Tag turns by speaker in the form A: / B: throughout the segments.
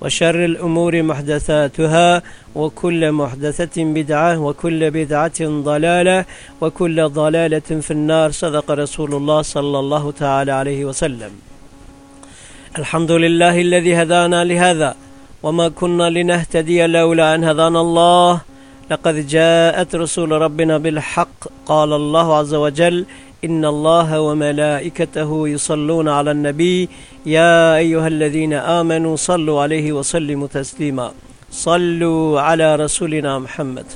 A: وشر الأمور محدثاتها وكل محدثة بدعة وكل بدعة ضلالة وكل ضلالة في النار صدق رسول الله صلى الله تعالى عليه وسلم. الحمد لله الذي هدانا لهذا وما كنا لنهتدي لولا أن هدانا الله. لقد جاءت رسول ربنا بالحق قال الله عز وجل إن الله وملائكته يصلون على النبي. يا أيها الذين آمنوا صلوا عليه وسلموا تسليما. صلوا على رسولنا محمد.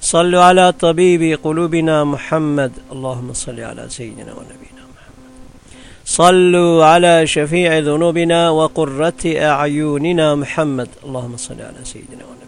A: صلوا على طبيب قلوبنا محمد. اللهم صل على سيدنا ونبينا محمد. صلوا على شفيع ذنوبنا وقرة أعيننا محمد. اللهم صل على سيدنا ونبينا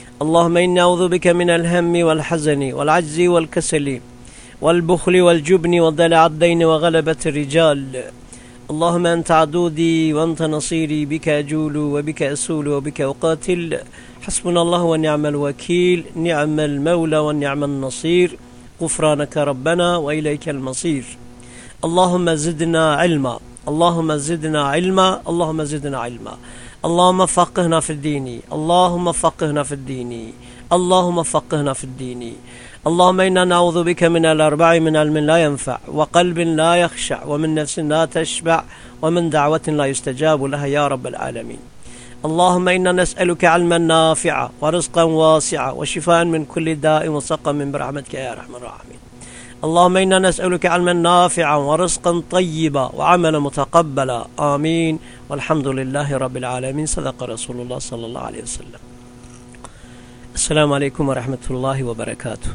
A: اللهم إني أعوذ بك من الهم والحزن والعجز والكسل والبخل والجبن وضلع الدين وغلبة الرجال. اللهم أنت عدودي وأنت نصيري بك أجول وبك أسول وبك أقاتل. حسبنا الله ونعم الوكيل نعم المولى ونعم النصير. غفرانك ربنا وإليك المصير. اللهم زدنا علما اللهم زدنا علما اللهم زدنا علما. اللهم فقهنا في الدين. اللهم فقهنا في الدين. اللهم فقهنا في الدين. اللهم إنا نعوذ بك من الأربع من علم لا ينفع وقلب لا يخشع ومن نفس لا تشبع ومن دعوة لا يستجاب لها يا رب العالمين. اللهم إنا نسألك علما نافعا ورزقا واسعا وشفاء من كل داء وسقم برحمتك يا أرحم الراحمين. اللهم إنا نسألك علما نافعا ورزقا طيبا وعملا متقبلا آمين والحمد لله رب العالمين صدق رسول الله صلى الله عليه وسلم Esselamu Aleyküm ve Rahmetullahi ve Berekatuhu.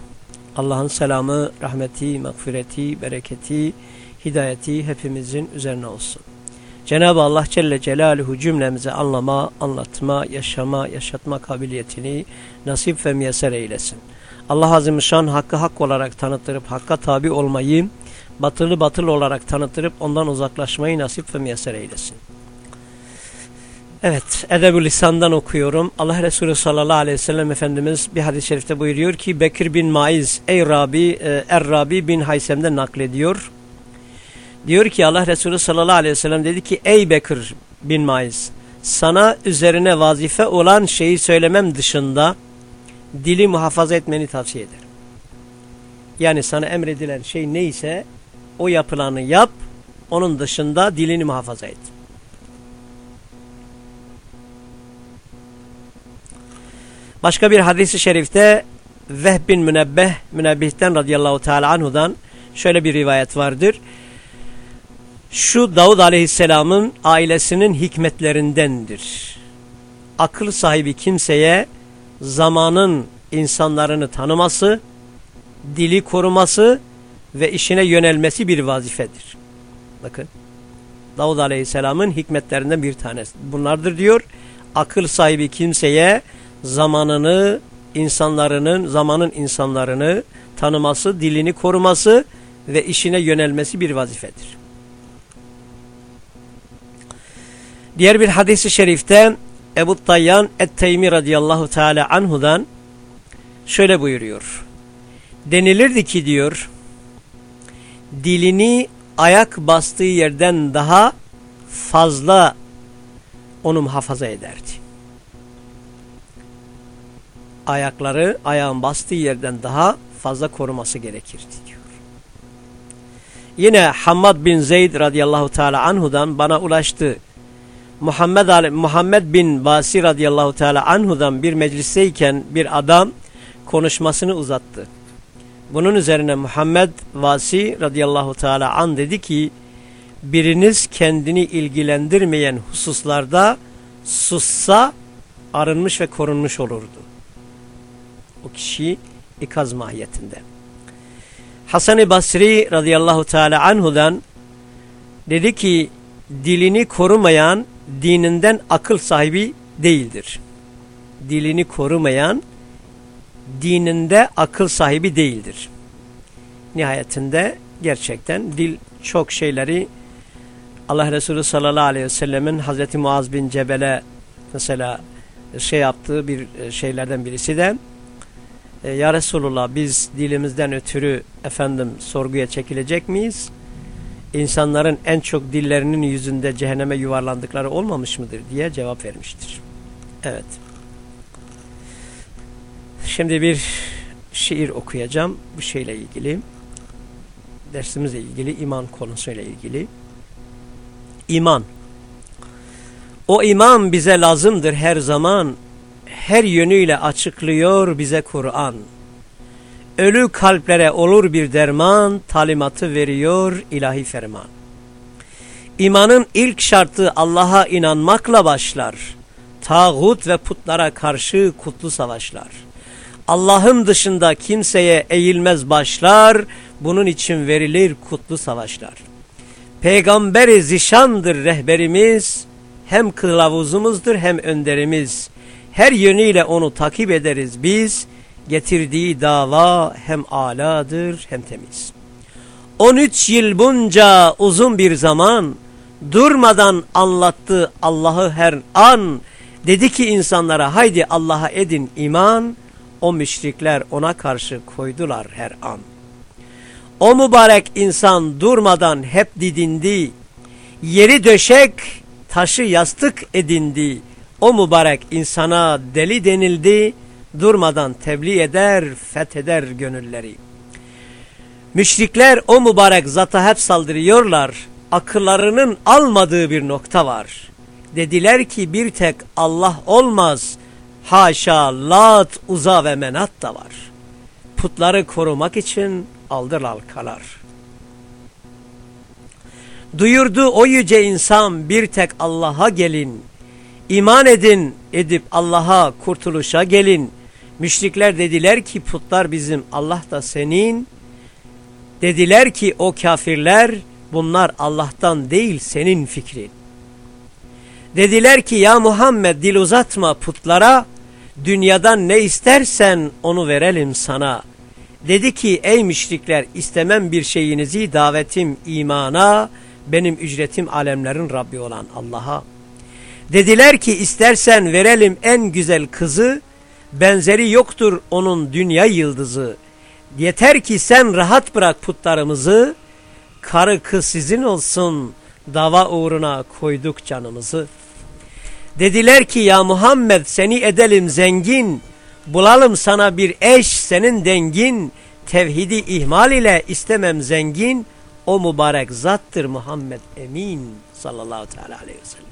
A: Allah'ın selamı, rahmeti, mağfireti, bereketi, hidayeti hepimizin üzerine olsun. Cenab-ı Allah Celle Celaluhu cümlemize anlama, anlatma, yaşama, yaşatma kabiliyetini nasip ve müyesser eylesin. Allah Azimüşşan hakkı hak olarak tanıttırıp hakka tabi olmayı, batılı batıl olarak tanıttırıp ondan uzaklaşmayı nasip ve müyesser eylesin. Evet, Edeb-ü Lisan'dan okuyorum. Allah Resulü sallallahu aleyhi ve sellem Efendimiz bir hadis-i şerifte buyuruyor ki Bekir bin Maiz, ey Rabi, e, Er-Rabi bin Haysem'den naklediyor. Diyor ki Allah Resulü sallallahu aleyhi ve sellem dedi ki ey Bekir bin Maiz, sana üzerine vazife olan şeyi söylemem dışında dili muhafaza etmeni tavsiye ederim. Yani sana emredilen şey neyse o yapılanı yap, onun dışında dilini muhafaza et. Başka bir hadisi şerifte Vehb bin Münebbeh, Münebbih'ten radıyallahu teala anhudan şöyle bir rivayet vardır. Şu Davud aleyhisselamın ailesinin hikmetlerindendir. Akıl sahibi kimseye zamanın insanlarını tanıması, dili koruması ve işine yönelmesi bir vazifedir. Bakın. Davud Aleyhisselam'ın hikmetlerinden bir tanesi. Bunlardır diyor. Akıl sahibi kimseye zamanını, insanlarının, zamanın insanlarını tanıması, dilini koruması ve işine yönelmesi bir vazifedir. Diğer bir hadisi şerifte Ebu Tayyan Et-Teymi radıyallahu teala anhudan şöyle buyuruyor. Denilirdi ki diyor, dilini ayak bastığı yerden daha fazla onu muhafaza ederdi. Ayakları ayağın bastığı yerden daha fazla koruması gerekirdi diyor. Yine Hammad bin Zeyd radıyallahu teala anhudan bana ulaştı. Muhammed, Muhammed bin Basi radıyallahu teala anhudan bir meclisteyken bir adam konuşmasını uzattı. Bunun üzerine Muhammed Vasi radıyallahu teala an dedi ki biriniz kendini ilgilendirmeyen hususlarda sussa arınmış ve korunmuş olurdu. O kişi ikaz mahiyetinde. Hasan-ı Basri radıyallahu teala anhudan dedi ki dilini korumayan dininden akıl sahibi değildir. Dilini korumayan dininde akıl sahibi değildir. Nihayetinde gerçekten dil çok şeyleri Allah Resulü sallallahu aleyhi ve sellemin Hazreti Muaz bin Cebel'e mesela şey yaptığı bir e, şeylerden birisi de e, Ya Resulullah biz dilimizden ötürü efendim sorguya çekilecek miyiz? İnsanların en çok dillerinin yüzünde cehenneme yuvarlandıkları olmamış mıdır diye cevap vermiştir. Evet. Şimdi bir şiir okuyacağım bu şeyle ilgili. Dersimizle ilgili, iman konusuyla ilgili. İman. O iman bize lazımdır her zaman. Her yönüyle açıklıyor bize Kur'an. Ölü kalplere olur bir derman, talimatı veriyor ilahi ferman. İmanın ilk şartı Allah'a inanmakla başlar. Tağut ve putlara karşı kutlu savaşlar. Allah'ın dışında kimseye eğilmez başlar, bunun için verilir kutlu savaşlar. Peygamberi zişandır rehberimiz, hem kılavuzumuzdur hem önderimiz. Her yönüyle onu takip ederiz biz, getirdiği dava hem aladır hem temiz. 13 yıl bunca uzun bir zaman, durmadan anlattı Allah'ı her an, dedi ki insanlara haydi Allah'a edin iman, o müşrikler ona karşı koydular her an. O mübarek insan durmadan hep didindi. Yeri döşek, taşı yastık edindi. O mübarek insana deli denildi. Durmadan tebliğ eder, fetheder gönülleri. Müşrikler o mübarek zata hep saldırıyorlar. Akıllarının almadığı bir nokta var. Dediler ki bir tek Allah olmaz. Haşa, Lat, Uza ve Menat da var. Putları korumak için aldır halkalar. Duyurdu o yüce insan bir tek Allah'a gelin. İman edin edip Allah'a kurtuluşa gelin. Müşrikler dediler ki putlar bizim Allah da senin. Dediler ki o kafirler bunlar Allah'tan değil senin fikrin. Dediler ki ya Muhammed dil uzatma putlara dünyadan ne istersen onu verelim sana.'' Dedi ki ey müşrikler istemem bir şeyinizi davetim imana benim ücretim alemlerin Rabbi olan Allah'a. Dediler ki istersen verelim en güzel kızı benzeri yoktur onun dünya yıldızı. Yeter ki sen rahat bırak putlarımızı karı kız sizin olsun dava uğruna koyduk canımızı. Dediler ki ya Muhammed seni edelim zengin Bulalım sana bir eş senin dengin, tevhidi ihmal ile istemem zengin, o mübarek zattır Muhammed Emin sallallahu teala aleyhi ve sellem.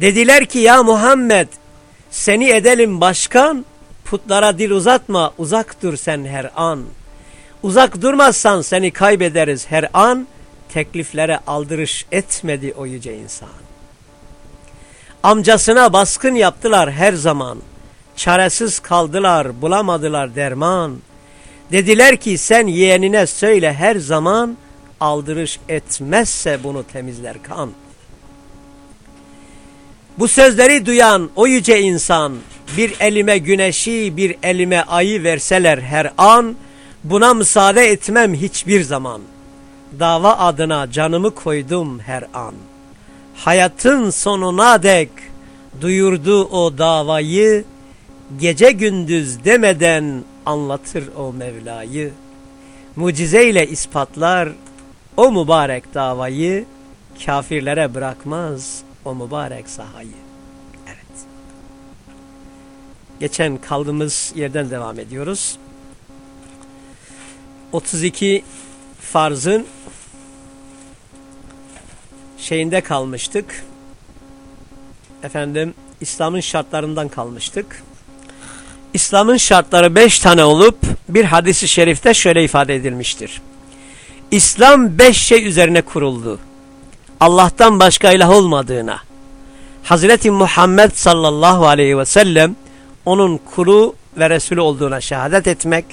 A: Dediler ki ya Muhammed Seni edelim başkan, putlara dil uzatma, uzak dur sen her an. Uzak durmazsan seni kaybederiz her an, tekliflere aldırış etmedi o yüce insan. Amcasına baskın yaptılar her zaman. Çaresiz kaldılar, bulamadılar derman. Dediler ki sen yeğenine söyle her zaman, aldırış etmezse bunu temizler kan. Bu sözleri duyan o yüce insan, bir elime güneşi, bir elime ayı verseler her an, buna müsaade etmem hiçbir zaman. Dava adına canımı koydum her an. Hayatın sonuna dek duyurdu o davayı, gece gündüz demeden anlatır o Mevla'yı. Mucizeyle ispatlar o mübarek davayı, kafirlere bırakmaz o mübarek sahayı. Evet. Geçen kaldığımız yerden devam ediyoruz. 32 farzın şeyinde kalmıştık. Efendim İslam'ın şartlarından kalmıştık. İslam'ın şartları beş tane olup bir hadisi şerifte şöyle ifade edilmiştir. İslam beş şey üzerine kuruldu. Allah'tan başka ilah olmadığına, Hazreti Muhammed sallallahu aleyhi ve sellem onun kulu ve Resulü olduğuna şehadet etmek,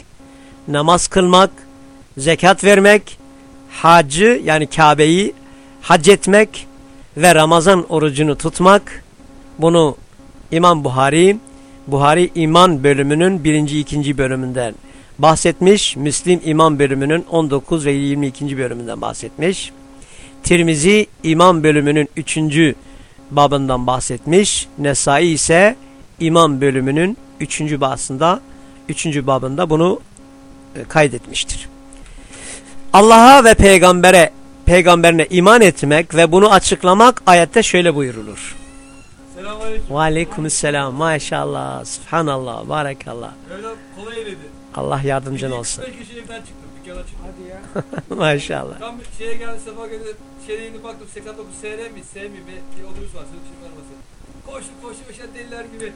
A: namaz kılmak, zekat vermek, hacı yani Kabe'yi hac etmek ve Ramazan orucunu tutmak. Bunu İmam Buhari, Buhari İman bölümünün birinci ikinci bölümünden bahsetmiş. Müslim İman bölümünün 19 ve 22. bölümünden bahsetmiş. Tirmizi İman bölümünün 3. babından bahsetmiş. Nesai ise İman bölümünün 3. basında 3. babında bunu e, kaydetmiştir. Allah'a ve peygambere peygamberine iman etmek ve bunu açıklamak ayette şöyle buyurulur. Selamünaleyküm. Aleykümselam. Maşallah. Subhanallah. Barakallah.
B: Öyle kolay eledi.
A: Allah yardımcın olsun.
B: 5 kişi evden çıktım.
C: Hadi ya.
A: Maşallah.
B: Tam şeye geldi sabah geldi. Şeye yeni baktım 89 SR mi? S mi? Bir, bir otobüs var. Çıkar arabası. Koştum koştum aşağı deliler gibi.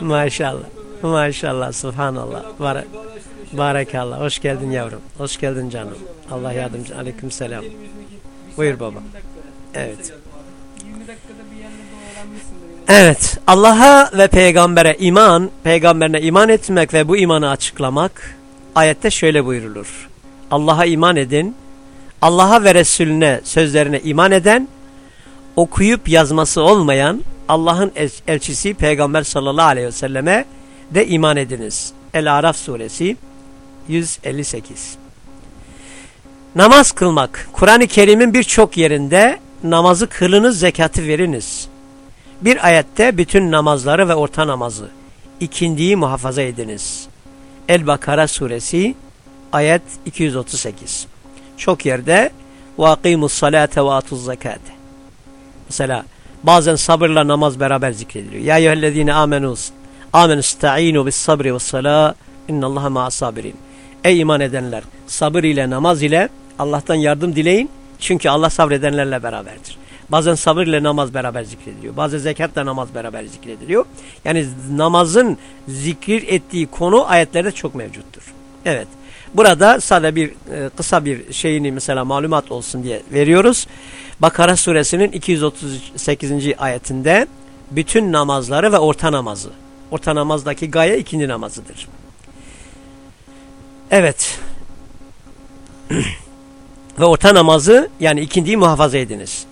A: Maşallah. Maşallah. Subhanallah. Bar Barakallah. Hoş geldin yavrum. Hoş geldin canım. Allah yardımcın. Aleykümselam. Buyur baba.
C: 20 dakika.
A: Evet.
C: 20 dakikada bir yerlerde öğrenmişsindir.
A: Evet, Allah'a ve peygambere iman, peygamberine iman etmek ve bu imanı açıklamak ayette şöyle buyurulur. Allah'a iman edin, Allah'a ve Resulüne sözlerine iman eden, okuyup yazması olmayan Allah'ın elçisi Peygamber sallallahu aleyhi ve selleme de iman ediniz. El-Araf suresi 158 Namaz kılmak, Kur'an-ı Kerim'in birçok yerinde namazı kılınız, zekatı veriniz. Bir ayette bütün namazları ve orta namazı, ikindiyi muhafaza ediniz. El-Bakara suresi ayet 238. Çok yerde وَاقِيمُ الصَّلَاةَ وَاَتُوا الزَّكَاةَ Mesela bazen sabırla namaz beraber zikrediliyor. Ya eyyühellezine amenus amenus sta'inu bis sabri ve salâ innallaha ma'as sabirin. Ey iman edenler sabır ile namaz ile Allah'tan yardım dileyin. Çünkü Allah sabredenlerle beraberdir. Bazen sabır ile namaz beraber zikrediliyor. Bazen zekatla namaz beraber zikrediliyor. Yani namazın zikir ettiği konu ayetlerde çok mevcuttur. Evet. Burada sadece bir e, kısa bir şeyini mesela malumat olsun diye veriyoruz. Bakara suresinin 238. ayetinde bütün namazları ve orta namazı. Orta namazdaki gaye ikinci namazıdır. Evet. ve orta namazı yani ikindiyi muhafaza ediniz.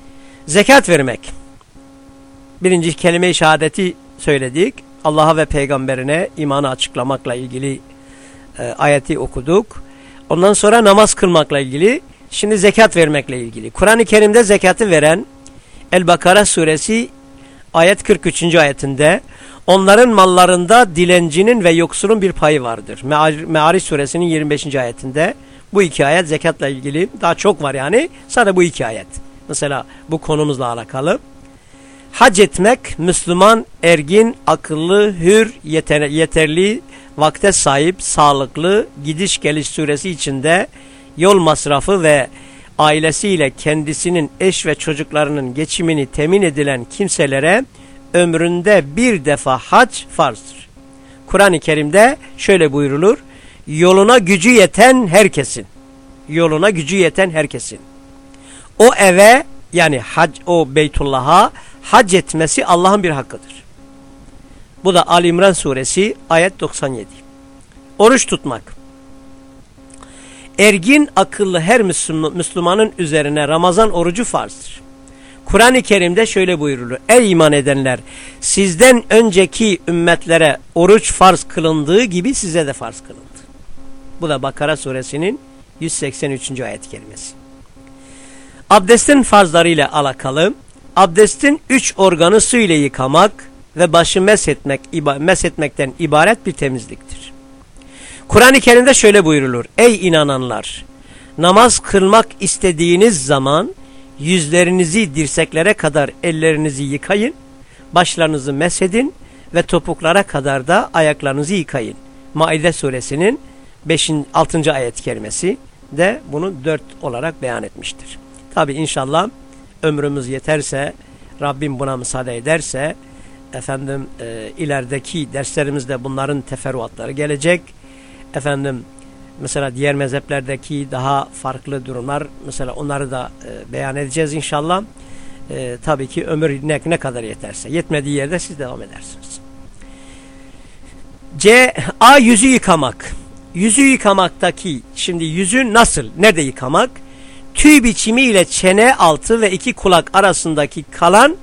A: Zekat vermek. Birinci kelime-i şehadeti söyledik. Allah'a ve peygamberine imanı açıklamakla ilgili e, ayeti okuduk. Ondan sonra namaz kılmakla ilgili. Şimdi zekat vermekle ilgili. Kur'an-ı Kerim'de zekatı veren El-Bakara suresi ayet 43. ayetinde onların mallarında dilencinin ve yoksulun bir payı vardır. Me'ariç suresinin 25. ayetinde bu iki ayet zekatla ilgili daha çok var yani sadece bu iki ayet. Mesela bu konumuzla alakalı. Hac etmek Müslüman, ergin, akıllı, hür, yeter, yeterli, vakte sahip, sağlıklı, gidiş geliş süresi içinde yol masrafı ve ailesiyle kendisinin eş ve çocuklarının geçimini temin edilen kimselere ömründe bir defa hac farzdır. Kur'an-ı Kerim'de şöyle buyrulur. Yoluna gücü yeten herkesin. Yoluna gücü yeten herkesin. O eve yani hac, o Beytullah'a hac etmesi Allah'ın bir hakkıdır. Bu da Ali İmran suresi ayet 97. Oruç tutmak. Ergin akıllı her Müslümanın üzerine Ramazan orucu farzdır. Kur'an-ı Kerim'de şöyle buyurulur. Ey iman edenler sizden önceki ümmetlere oruç farz kılındığı gibi size de farz kılındı. Bu da Bakara suresinin 183. ayet kelimesi. Abdestin farzlarıyla alakalı abdestin üç organı su ile yıkamak ve başı meshetmek, meshetmekten ibaret bir temizliktir. Kur'an-ı Kerim'de şöyle buyurulur. Ey inananlar! Namaz kılmak istediğiniz zaman yüzlerinizi dirseklere kadar ellerinizi yıkayın, başlarınızı mesedin ve topuklara kadar da ayaklarınızı yıkayın. Maide suresinin 5. 6. ayet kerimesi de bunu 4 olarak beyan etmiştir. Tabi inşallah ömrümüz yeterse, Rabbim buna müsaade ederse, efendim e, ilerideki derslerimizde bunların teferruatları gelecek. Efendim mesela diğer mezheplerdeki daha farklı durumlar mesela onları da e, beyan edeceğiz inşallah. E, tabii ki ömür ne, ne kadar yeterse. Yetmediği yerde siz devam edersiniz. C. A. Yüzü yıkamak. Yüzü yıkamaktaki şimdi yüzü nasıl? Nerede yıkamak? Tüy biçimiyle çene altı ve iki kulak arasındaki kalan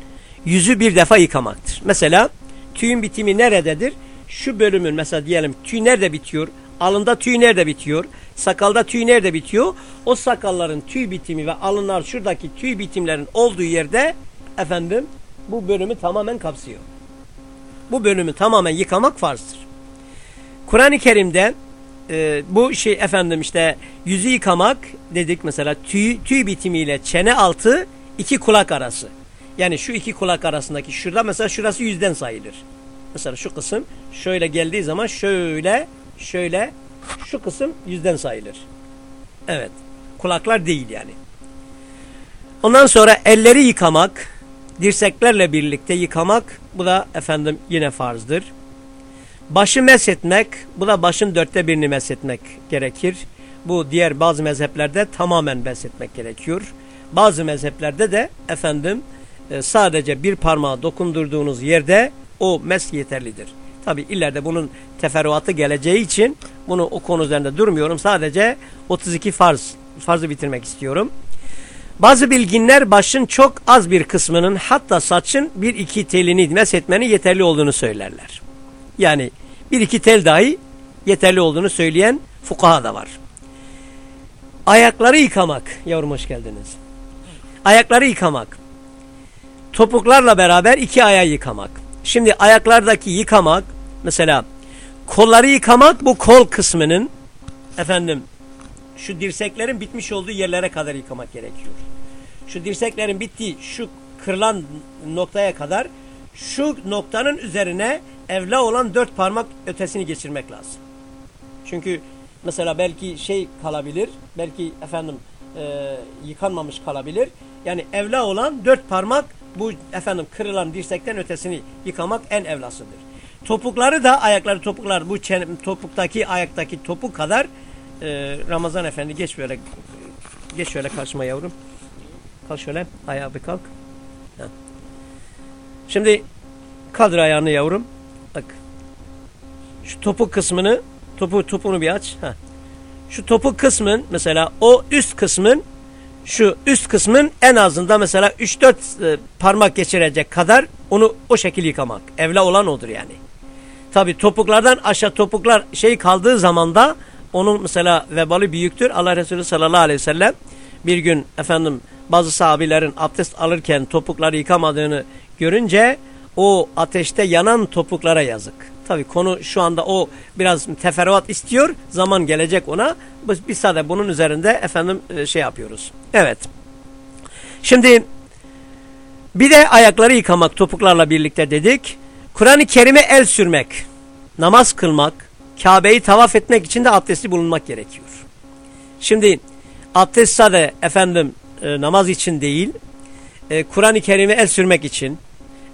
A: yüzü bir defa yıkamaktır. Mesela tüyün bitimi nerededir? Şu bölümün mesela diyelim tüy nerede bitiyor? Alında tüy nerede bitiyor? Sakalda tüy nerede bitiyor? O sakalların tüy bitimi ve alınlar şuradaki tüy bitimlerin olduğu yerde efendim bu bölümü tamamen kapsıyor. Bu bölümü tamamen yıkamak farzdır. Kur'an-ı Kerim'de e, bu şey efendim işte yüzü yıkamak dedik mesela tüy, tüy bitimiyle çene altı iki kulak arası. Yani şu iki kulak arasındaki şurada mesela şurası yüzden sayılır. Mesela şu kısım şöyle geldiği zaman şöyle şöyle şu kısım yüzden sayılır. Evet. Kulaklar değil yani. Ondan sonra elleri yıkamak, dirseklerle birlikte yıkamak bu da efendim yine farzdır. Başı meshetmek, bu da başın dörtte birini meshetmek gerekir. Bu diğer bazı mezheplerde tamamen meshetmek gerekiyor. Bazı mezheplerde de efendim e, sadece bir parmağı dokundurduğunuz yerde o mes yeterlidir. Tabi ileride bunun teferruatı geleceği için bunu o konu üzerinde durmuyorum. Sadece 32 farz, farzı bitirmek istiyorum. Bazı bilginler başın çok az bir kısmının hatta saçın bir iki telini meshetmenin yeterli olduğunu söylerler. Yani bir iki tel dahi yeterli olduğunu söyleyen fukaha da var. Ayakları yıkamak. Yavrum hoş geldiniz. Ayakları yıkamak. Topuklarla beraber iki ayağı yıkamak. Şimdi ayaklardaki yıkamak mesela kolları yıkamak bu kol kısmının efendim şu dirseklerin bitmiş olduğu yerlere kadar yıkamak gerekiyor. Şu dirseklerin bittiği şu kırılan noktaya kadar şu noktanın üzerine evla olan dört parmak ötesini geçirmek lazım. Çünkü mesela belki şey kalabilir, belki efendim e, yıkanmamış kalabilir. Yani evla olan dört parmak bu efendim kırılan dirsekten ötesini yıkamak en evlasıdır. Topukları da ayakları topuklar bu çene, topuktaki ayaktaki topuk kadar e, Ramazan Efendi geç böyle geç şöyle karşıma yavrum. Kalk şöyle ayağa bir kalk. Şimdi kaldır ayağını yavrum. Bak. Şu topuk kısmını topu topunu bir aç. Ha. Şu topuk kısmın mesela o üst kısmın şu üst kısmın en azında mesela 3-4 e, parmak geçirecek kadar onu o şekil yıkamak. Evla olan odur yani. Tabi topuklardan aşağı topuklar şey kaldığı zaman da onun mesela vebalı büyüktür. Allah Resulü sallallahu aleyhi ve sellem bir gün efendim bazı sahabilerin abdest alırken topukları yıkamadığını görünce o ateşte yanan topuklara yazık. Tabi konu şu anda o biraz teferruat istiyor. Zaman gelecek ona. Biz, biz sadece bunun üzerinde efendim e, şey yapıyoruz. Evet. Şimdi bir de ayakları yıkamak topuklarla birlikte dedik. Kur'an-ı Kerim'e el sürmek, namaz kılmak, Kabe'yi tavaf etmek için de abdestli bulunmak gerekiyor. Şimdi abdest sadece efendim e, namaz için değil, e, Kur'an-ı Kerim'e el sürmek için,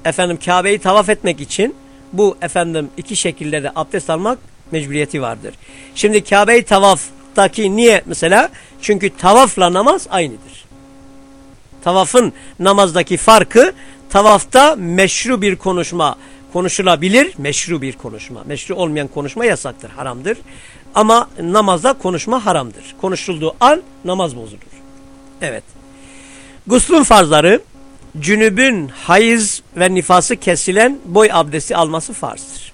A: efendim Kabe'yi tavaf etmek için bu efendim iki şekilde de abdest almak mecburiyeti vardır. Şimdi Kabe'yi tavaftaki niye mesela? Çünkü tavafla namaz aynıdır. Tavafın namazdaki farkı tavafta meşru bir konuşma konuşulabilir. Meşru bir konuşma. Meşru olmayan konuşma yasaktır, haramdır. Ama namazda konuşma haramdır. Konuşulduğu an namaz bozulur. Evet. Guslun farzları cünübün hayız ve nifası kesilen boy abdesti alması farzdır.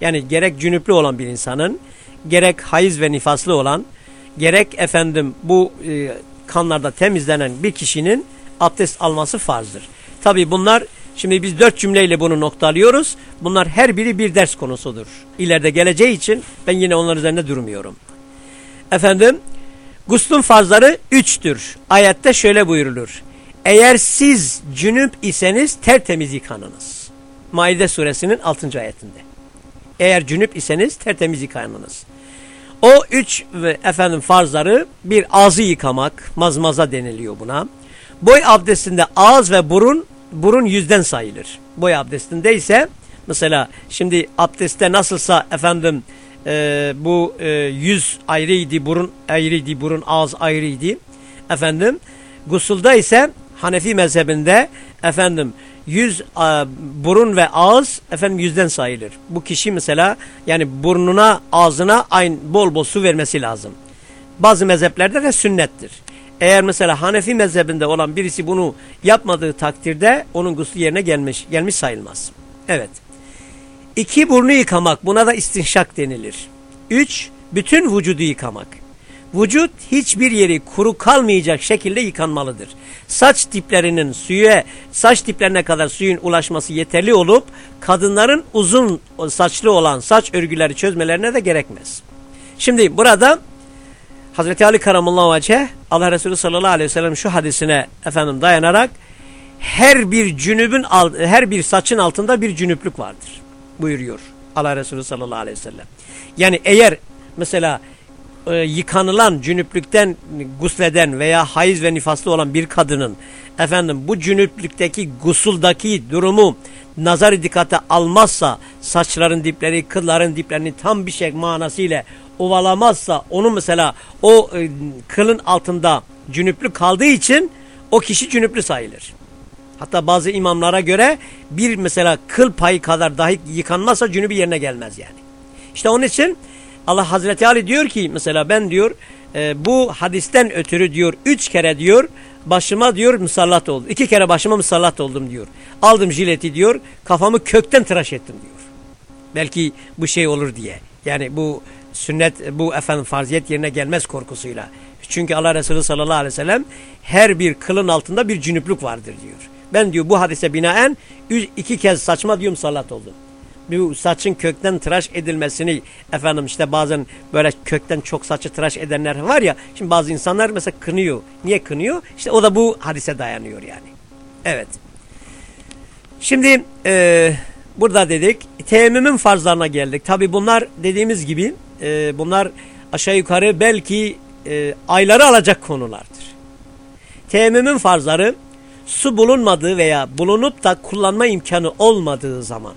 A: Yani gerek cünüplü olan bir insanın, gerek hayız ve nifaslı olan, gerek efendim bu e, kanlarda temizlenen bir kişinin abdest alması farzdır. Tabi bunlar şimdi biz dört cümleyle bunu noktalıyoruz. Bunlar her biri bir ders konusudur. İleride geleceği için ben yine onlar üzerinde durmuyorum. Efendim guslun farzları üçtür. Ayette şöyle buyurulur. Eğer siz cünüp iseniz tertemiz yıkanınız. Maide suresinin 6. ayetinde. Eğer cünüp iseniz tertemiz yıkanınız. O üç efendim farzları bir ağzı yıkamak, mazmaza deniliyor buna. Boy abdestinde ağız ve burun, burun yüzden sayılır. Boy abdestinde ise mesela şimdi abdestte nasılsa efendim e, bu e, yüz ayrıydı, burun ayrıydı, burun ağız ayrıydı. Efendim gusulda ise Hanefi mezhebinde efendim yüz a, burun ve ağız efendim yüzden sayılır. Bu kişi mesela yani burnuna ağzına aynı bol bol su vermesi lazım. Bazı mezheplerde de sünnettir. Eğer mesela Hanefi mezhebinde olan birisi bunu yapmadığı takdirde onun guslu yerine gelmiş gelmiş sayılmaz. Evet. İki burnu yıkamak buna da istinşak denilir. Üç bütün vücudu yıkamak. Vücut hiçbir yeri kuru kalmayacak şekilde yıkanmalıdır. Saç diplerinin suya, saç diplerine kadar suyun ulaşması yeterli olup kadınların uzun saçlı olan saç örgüleri çözmelerine de gerekmez. Şimdi burada Hazreti Ali Karamullah Vece Allah Resulü sallallahu aleyhi ve sellem şu hadisine efendim dayanarak her bir cünübün her bir saçın altında bir cünüplük vardır buyuruyor Allah Resulü sallallahu aleyhi ve sellem. Yani eğer mesela e, yıkanılan cünüplükten gusleden veya hayız ve nifaslı olan bir kadının efendim bu cünüplükteki gusuldaki durumu nazar dikkate almazsa saçların dipleri, kılların diplerini tam bir şey manasıyla ovalamazsa onu mesela o e, kılın altında cünüplü kaldığı için o kişi cünüplü sayılır. Hatta bazı imamlara göre bir mesela kıl payı kadar dahi yıkanmazsa cünübü yerine gelmez yani. İşte onun için Allah Hazreti Ali diyor ki mesela ben diyor e, bu hadisten ötürü diyor üç kere diyor başıma diyor musallat oldum. İki kere başıma musallat oldum diyor. Aldım jileti diyor kafamı kökten tıraş ettim diyor. Belki bu şey olur diye. Yani bu sünnet bu efendim farziyet yerine gelmez korkusuyla. Çünkü Allah Resulü sallallahu aleyhi ve sellem her bir kılın altında bir cünüplük vardır diyor. Ben diyor bu hadise binaen iki kez saçma diyorum salat oldum bu saçın kökten tıraş edilmesini efendim işte bazen böyle kökten çok saçı tıraş edenler var ya şimdi bazı insanlar mesela kınıyor. Niye kınıyor? İşte o da bu hadise dayanıyor yani. Evet. Şimdi e, burada dedik teyemmümün farzlarına geldik. Tabi bunlar dediğimiz gibi e, bunlar aşağı yukarı belki e, ayları alacak konulardır. Teyemmümün farzları su bulunmadığı veya bulunup da kullanma imkanı olmadığı zaman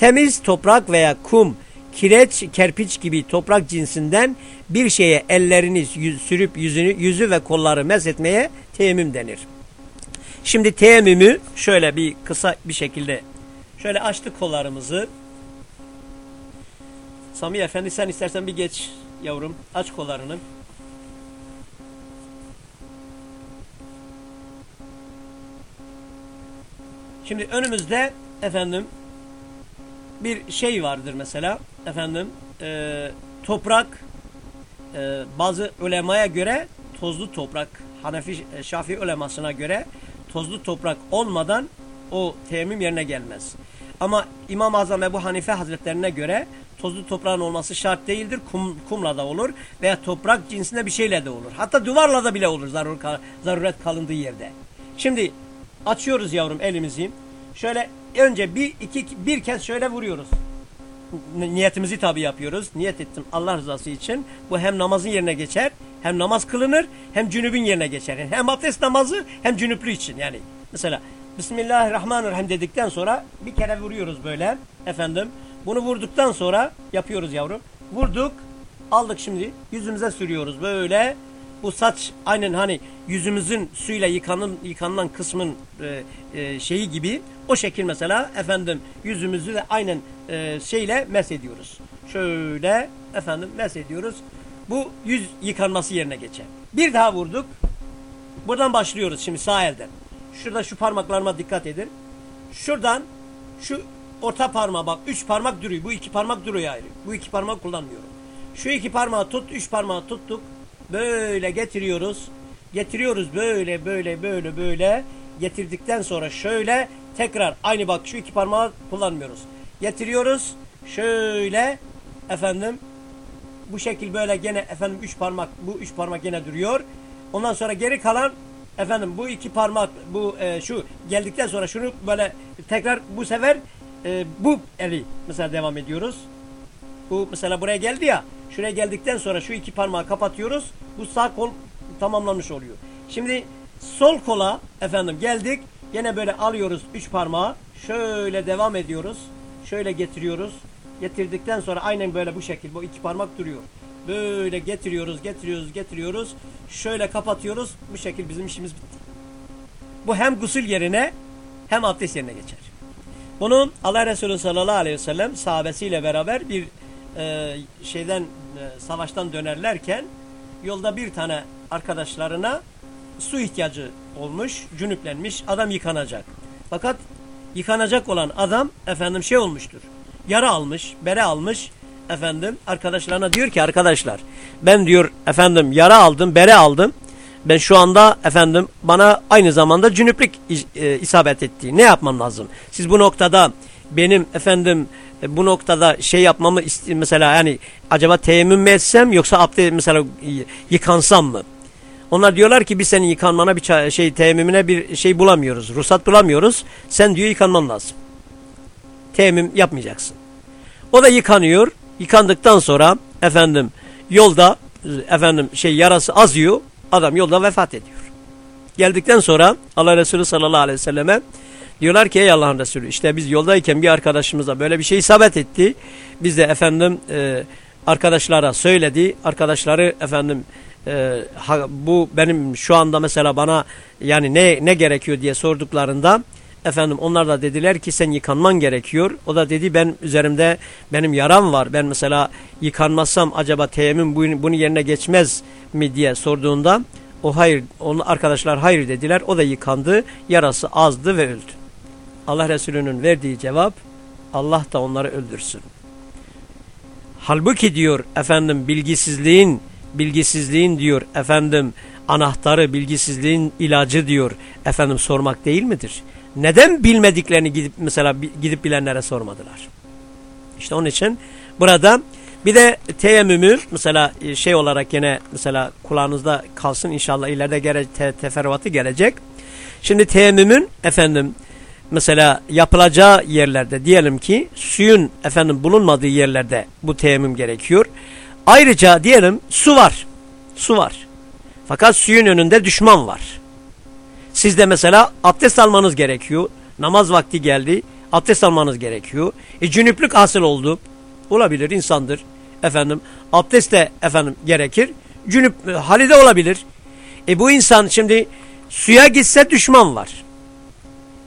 A: Temiz toprak veya kum, kireç, kerpiç gibi toprak cinsinden bir şeye ellerini sürüp yüzünü, yüzü ve kolları meshetmeye teyemmüm denir. Şimdi teyemmümü şöyle bir kısa bir şekilde şöyle açtık kollarımızı. Sami Efendi sen istersen bir geç yavrum. Aç kollarını. Şimdi önümüzde efendim bir şey vardır mesela efendim e, toprak e, bazı ulemaya göre tozlu toprak Hanefi e, Şafii ulemasına göre tozlu toprak olmadan o teyemmüm yerine gelmez. Ama İmam-ı Azam Ebu Hanife Hazretlerine göre tozlu toprağın olması şart değildir. Kum, kumla da olur veya toprak cinsinde bir şeyle de olur. Hatta duvarla da bile olur zarur, zaruret kalındığı yerde. Şimdi açıyoruz yavrum elimizi. Şöyle önce bir iki bir kez şöyle vuruyoruz. Niyetimizi tabi yapıyoruz. Niyet ettim Allah rızası için. Bu hem namazın yerine geçer, hem namaz kılınır, hem cünübün yerine geçer. Yani hem abdest namazı hem cünüplü için. Yani mesela Bismillahirrahmanirrahim dedikten sonra bir kere vuruyoruz böyle efendim. Bunu vurduktan sonra yapıyoruz yavrum. Vurduk aldık şimdi yüzümüze sürüyoruz böyle. Bu saç aynen hani yüzümüzün suyla yıkanın, yıkanılan kısmın e, e, şeyi gibi o şekil mesela efendim yüzümüzü de aynen e, şeyle mes ediyoruz. Şöyle efendim mes ediyoruz. Bu yüz yıkanması yerine geçer. Bir daha vurduk. Buradan başlıyoruz şimdi sağ elden. Şurada şu parmaklarıma dikkat edin. Şuradan şu orta parmağa bak. Üç parmak duruyor. Bu iki parmak duruyor ayrı. Bu iki parmak kullanmıyorum. Şu iki parmağı tut. Üç parmağı tuttuk. Böyle getiriyoruz. Getiriyoruz böyle böyle böyle böyle. Getirdikten sonra şöyle tekrar aynı bak şu iki parmağı kullanmıyoruz. Getiriyoruz. Şöyle efendim bu şekil böyle gene efendim üç parmak bu üç parmak gene duruyor. Ondan sonra geri kalan efendim bu iki parmak bu e, şu geldikten sonra şunu böyle tekrar bu sefer e, bu eli mesela devam ediyoruz. Bu mesela buraya geldi ya şuraya geldikten sonra şu iki parmağı kapatıyoruz. Bu sağ kol tamamlanmış oluyor. Şimdi sol kola efendim geldik. Gene böyle alıyoruz üç parmağı. Şöyle devam ediyoruz. Şöyle getiriyoruz. Getirdikten sonra aynen böyle bu şekil bu iki parmak duruyor. Böyle getiriyoruz, getiriyoruz, getiriyoruz. Şöyle kapatıyoruz. Bu şekil bizim işimiz bitti. Bu hem gusül yerine hem abdest yerine geçer. Bunu Allah Resulü sallallahu aleyhi ve sellem sahabesiyle beraber bir e, şeyden e, savaştan dönerlerken yolda bir tane arkadaşlarına su ihtiyacı olmuş, cünüplenmiş, adam yıkanacak. Fakat yıkanacak olan adam efendim şey olmuştur. Yara almış, bere almış efendim arkadaşlarına diyor ki arkadaşlar ben diyor efendim yara aldım, bere aldım. Ben şu anda efendim bana aynı zamanda cünüplük e, isabet etti. Ne yapmam lazım? Siz bu noktada benim efendim e, bu noktada şey yapmamı mesela yani acaba teyemmüm mü etsem yoksa abdest mesela yıkansam mı? Onlar diyorlar ki biz senin yıkanmana bir şey teyemmümüne bir şey bulamıyoruz. Ruhsat bulamıyoruz. Sen diyor yıkanman lazım. Teyemmüm yapmayacaksın. O da yıkanıyor. Yıkandıktan sonra efendim yolda efendim şey yarası azıyor. Adam yolda vefat ediyor. Geldikten sonra Allah Resulü sallallahu aleyhi ve selleme diyorlar ki ey Allah'ın Resulü işte biz yoldayken bir arkadaşımıza böyle bir şey isabet etti. Biz de efendim e, arkadaşlara söyledi. Arkadaşları efendim e, ha, bu benim şu anda mesela bana yani ne ne gerekiyor diye sorduklarında efendim onlar da dediler ki sen yıkanman gerekiyor. O da dedi ben üzerimde benim yaram var. Ben mesela yıkanmazsam acaba teyemmüm bunu yerine geçmez mi diye sorduğunda o hayır, onun arkadaşlar hayır dediler. O da yıkandı, yarası azdı ve öldü. Allah Resulü'nün verdiği cevap Allah da onları öldürsün. Halbuki diyor efendim bilgisizliğin bilgisizliğin diyor efendim anahtarı bilgisizliğin ilacı diyor efendim sormak değil midir? Neden bilmediklerini gidip mesela gidip bilenlere sormadılar? İşte onun için burada bir de teyemmümü mesela e, şey olarak yine mesela kulağınızda kalsın inşallah ileride gere, te, teferruatı gelecek. Şimdi teyemmümün efendim mesela yapılacağı yerlerde diyelim ki suyun efendim bulunmadığı yerlerde bu teyemmüm gerekiyor. Ayrıca diyelim su var. Su var. Fakat suyun önünde düşman var. Siz de mesela abdest almanız gerekiyor. Namaz vakti geldi. Abdest almanız gerekiyor. E cünüplük asıl oldu. Olabilir insandır. Efendim abdest de efendim gerekir. Cünüp e, hali de olabilir. E bu insan şimdi suya gitse düşman var.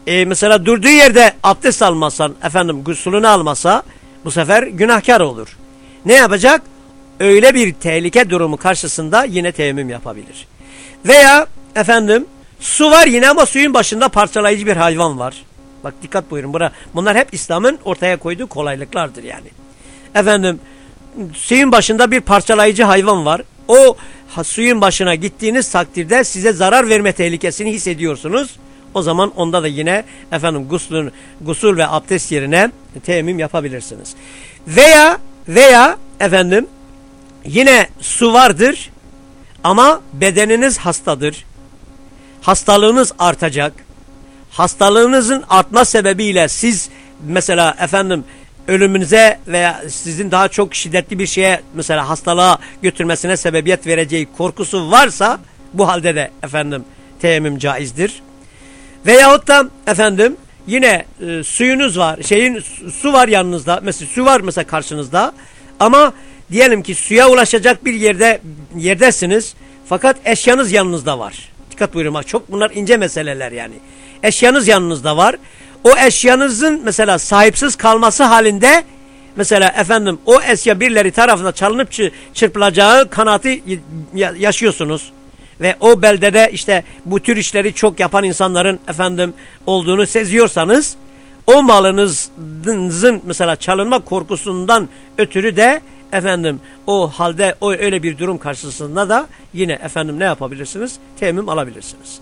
A: E mesela durduğu yerde abdest almasan efendim gusulünü almasa bu sefer günahkar olur. Ne yapacak? Öyle bir tehlike durumu karşısında yine teyemmüm yapabilir. Veya efendim su var yine ama suyun başında parçalayıcı bir hayvan var. Bak dikkat buyurun. Bura, bunlar hep İslam'ın ortaya koyduğu kolaylıklardır yani. Efendim suyun başında bir parçalayıcı hayvan var. O suyun başına gittiğiniz takdirde size zarar verme tehlikesini hissediyorsunuz. O zaman onda da yine efendim guslun, gusul ve abdest yerine teyemmüm yapabilirsiniz. Veya veya efendim yine su vardır ama bedeniniz hastadır. Hastalığınız artacak. Hastalığınızın artma sebebiyle siz mesela efendim ölümünüze veya sizin daha çok şiddetli bir şeye mesela hastalığa götürmesine sebebiyet vereceği korkusu varsa bu halde de efendim teyemmüm caizdir. Veyahut da efendim yine e, suyunuz var, şeyin su- var yanınızda. Mesela su var mesela karşınızda. Ama diyelim ki suya ulaşacak bir yerde yerdesiniz. Fakat eşyanız yanınızda var. Dikkat buyurun bak çok bunlar ince meseleler yani. Eşyanız yanınızda var. O eşyanızın mesela sahipsiz kalması halinde mesela efendim o eşya birileri tarafından çalınıp çı- çırpılacağı ya- yaşıyorsunuz. Ve o beldede işte bu tür işleri çok yapan insanların efendim olduğunu seziyorsanız o malınızın mesela çalınma korkusundan ötürü de efendim o halde o öyle bir durum karşısında da yine efendim ne yapabilirsiniz? Temmüm alabilirsiniz.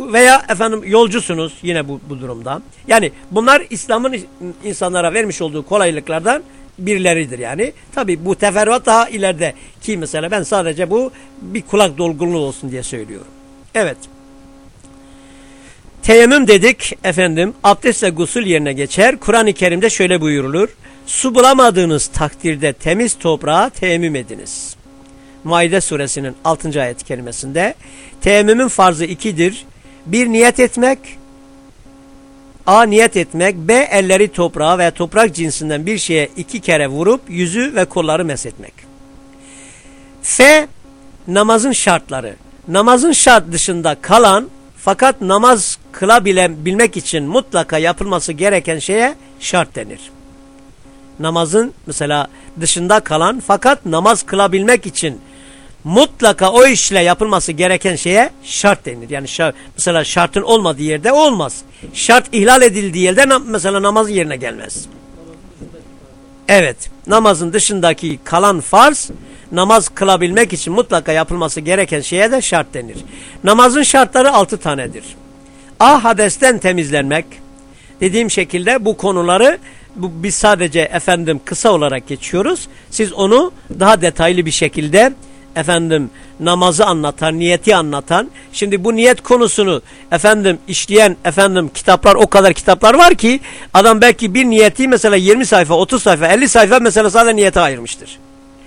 A: Veya efendim yolcusunuz yine bu, bu durumda. Yani bunlar İslam'ın insanlara vermiş olduğu kolaylıklardan birileridir yani. Tabi bu teferruat daha ileride ki mesela ben sadece bu bir kulak dolgunluğu olsun diye söylüyorum. Evet. Teyemmüm dedik efendim abdestle gusül yerine geçer. Kur'an-ı Kerim'de şöyle buyurulur. Su bulamadığınız takdirde temiz toprağa teyemmüm ediniz. Maide suresinin 6. ayet kelimesinde teyemmümün farzı ikidir. Bir niyet etmek, A. Niyet etmek, B. Elleri toprağa veya toprak cinsinden bir şeye iki kere vurup yüzü ve kolları meshetmek. F. Namazın şartları. Namazın şart dışında kalan fakat namaz kılabilen bilmek için mutlaka yapılması gereken şeye şart denir. Namazın mesela dışında kalan fakat namaz kılabilmek için mutlaka o işle yapılması gereken şeye şart denir. Yani şart, mesela şartın olmadığı yerde olmaz. Şart ihlal edildiği yerde mesela namazın yerine gelmez. Evet, namazın dışındaki kalan farz namaz kılabilmek için mutlaka yapılması gereken şeye de şart denir. Namazın şartları altı tanedir. A. Hadesten temizlenmek. Dediğim şekilde bu konuları bu, biz sadece efendim kısa olarak geçiyoruz. Siz onu daha detaylı bir şekilde efendim namazı anlatan, niyeti anlatan. Şimdi bu niyet konusunu efendim işleyen efendim kitaplar o kadar kitaplar var ki adam belki bir niyeti mesela 20 sayfa, 30 sayfa, 50 sayfa mesela sadece niyete ayırmıştır.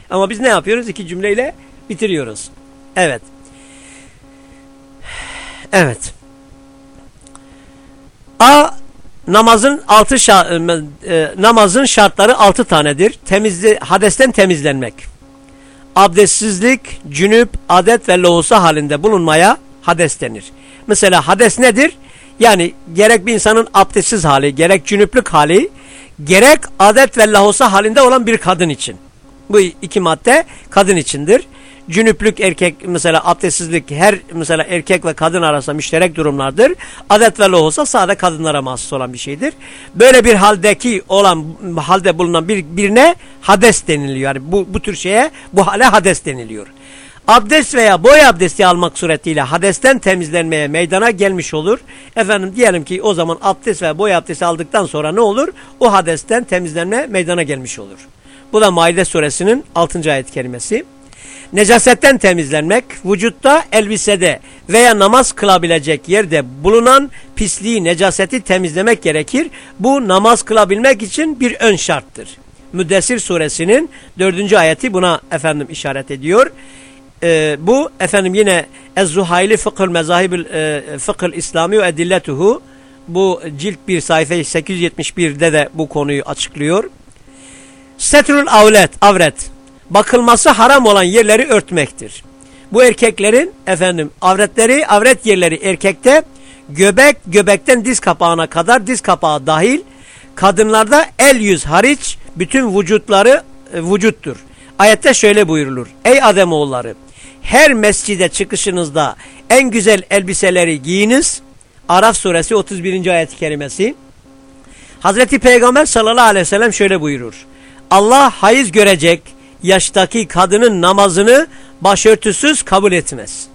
A: Ama biz ne yapıyoruz? İki cümleyle bitiriyoruz. Evet. Evet. A namazın altı şa e, namazın şartları altı tanedir. Temizli hadesten temizlenmek. Abdestsizlik, cünüp, adet ve lohusa halinde bulunmaya hades denir. Mesela hades nedir? Yani gerek bir insanın abdestsiz hali, gerek cünüplük hali, gerek adet ve lahusa halinde olan bir kadın için. Bu iki madde kadın içindir. Cünüplük erkek mesela abdestsizlik her mesela erkek ve kadın arasında müşterek durumlardır. Adet ve lohusa sadece kadınlara mahsus olan bir şeydir. Böyle bir haldeki olan halde bulunan bir birine hades deniliyor. Yani bu, bu tür şeye bu hale hades deniliyor. Abdest veya boy abdesti almak suretiyle hadesten temizlenmeye meydana gelmiş olur. Efendim diyelim ki o zaman abdest ve boy abdesti aldıktan sonra ne olur? O hadesten temizlenme meydana gelmiş olur. Bu da Maide suresinin 6. ayet kelimesi. Necasetten temizlenmek, vücutta, elbisede veya namaz kılabilecek yerde bulunan pisliği, necaseti temizlemek gerekir. Bu namaz kılabilmek için bir ön şarttır. Müddessir suresinin 4. ayeti buna efendim işaret ediyor. Ee, bu efendim yine Ez-Zuhayli Fıkhıl Mezahibül e, Fıkhıl İslami ve Edilletuhu bu cilt bir sayfa 871'de de bu konuyu açıklıyor. Setrül avlet, avret. Bakılması haram olan yerleri örtmektir. Bu erkeklerin efendim avretleri, avret yerleri erkekte göbek, göbekten diz kapağına kadar diz kapağı dahil. Kadınlarda el yüz hariç bütün vücutları e, vücuttur. Ayette şöyle buyurulur. Ey Ademoğulları her mescide çıkışınızda en güzel elbiseleri giyiniz. Araf suresi 31. ayet-i kerimesi. Hazreti Peygamber sallallahu aleyhi ve sellem şöyle buyurur. Allah hayız görecek yaştaki kadının namazını başörtüsüz kabul etmez.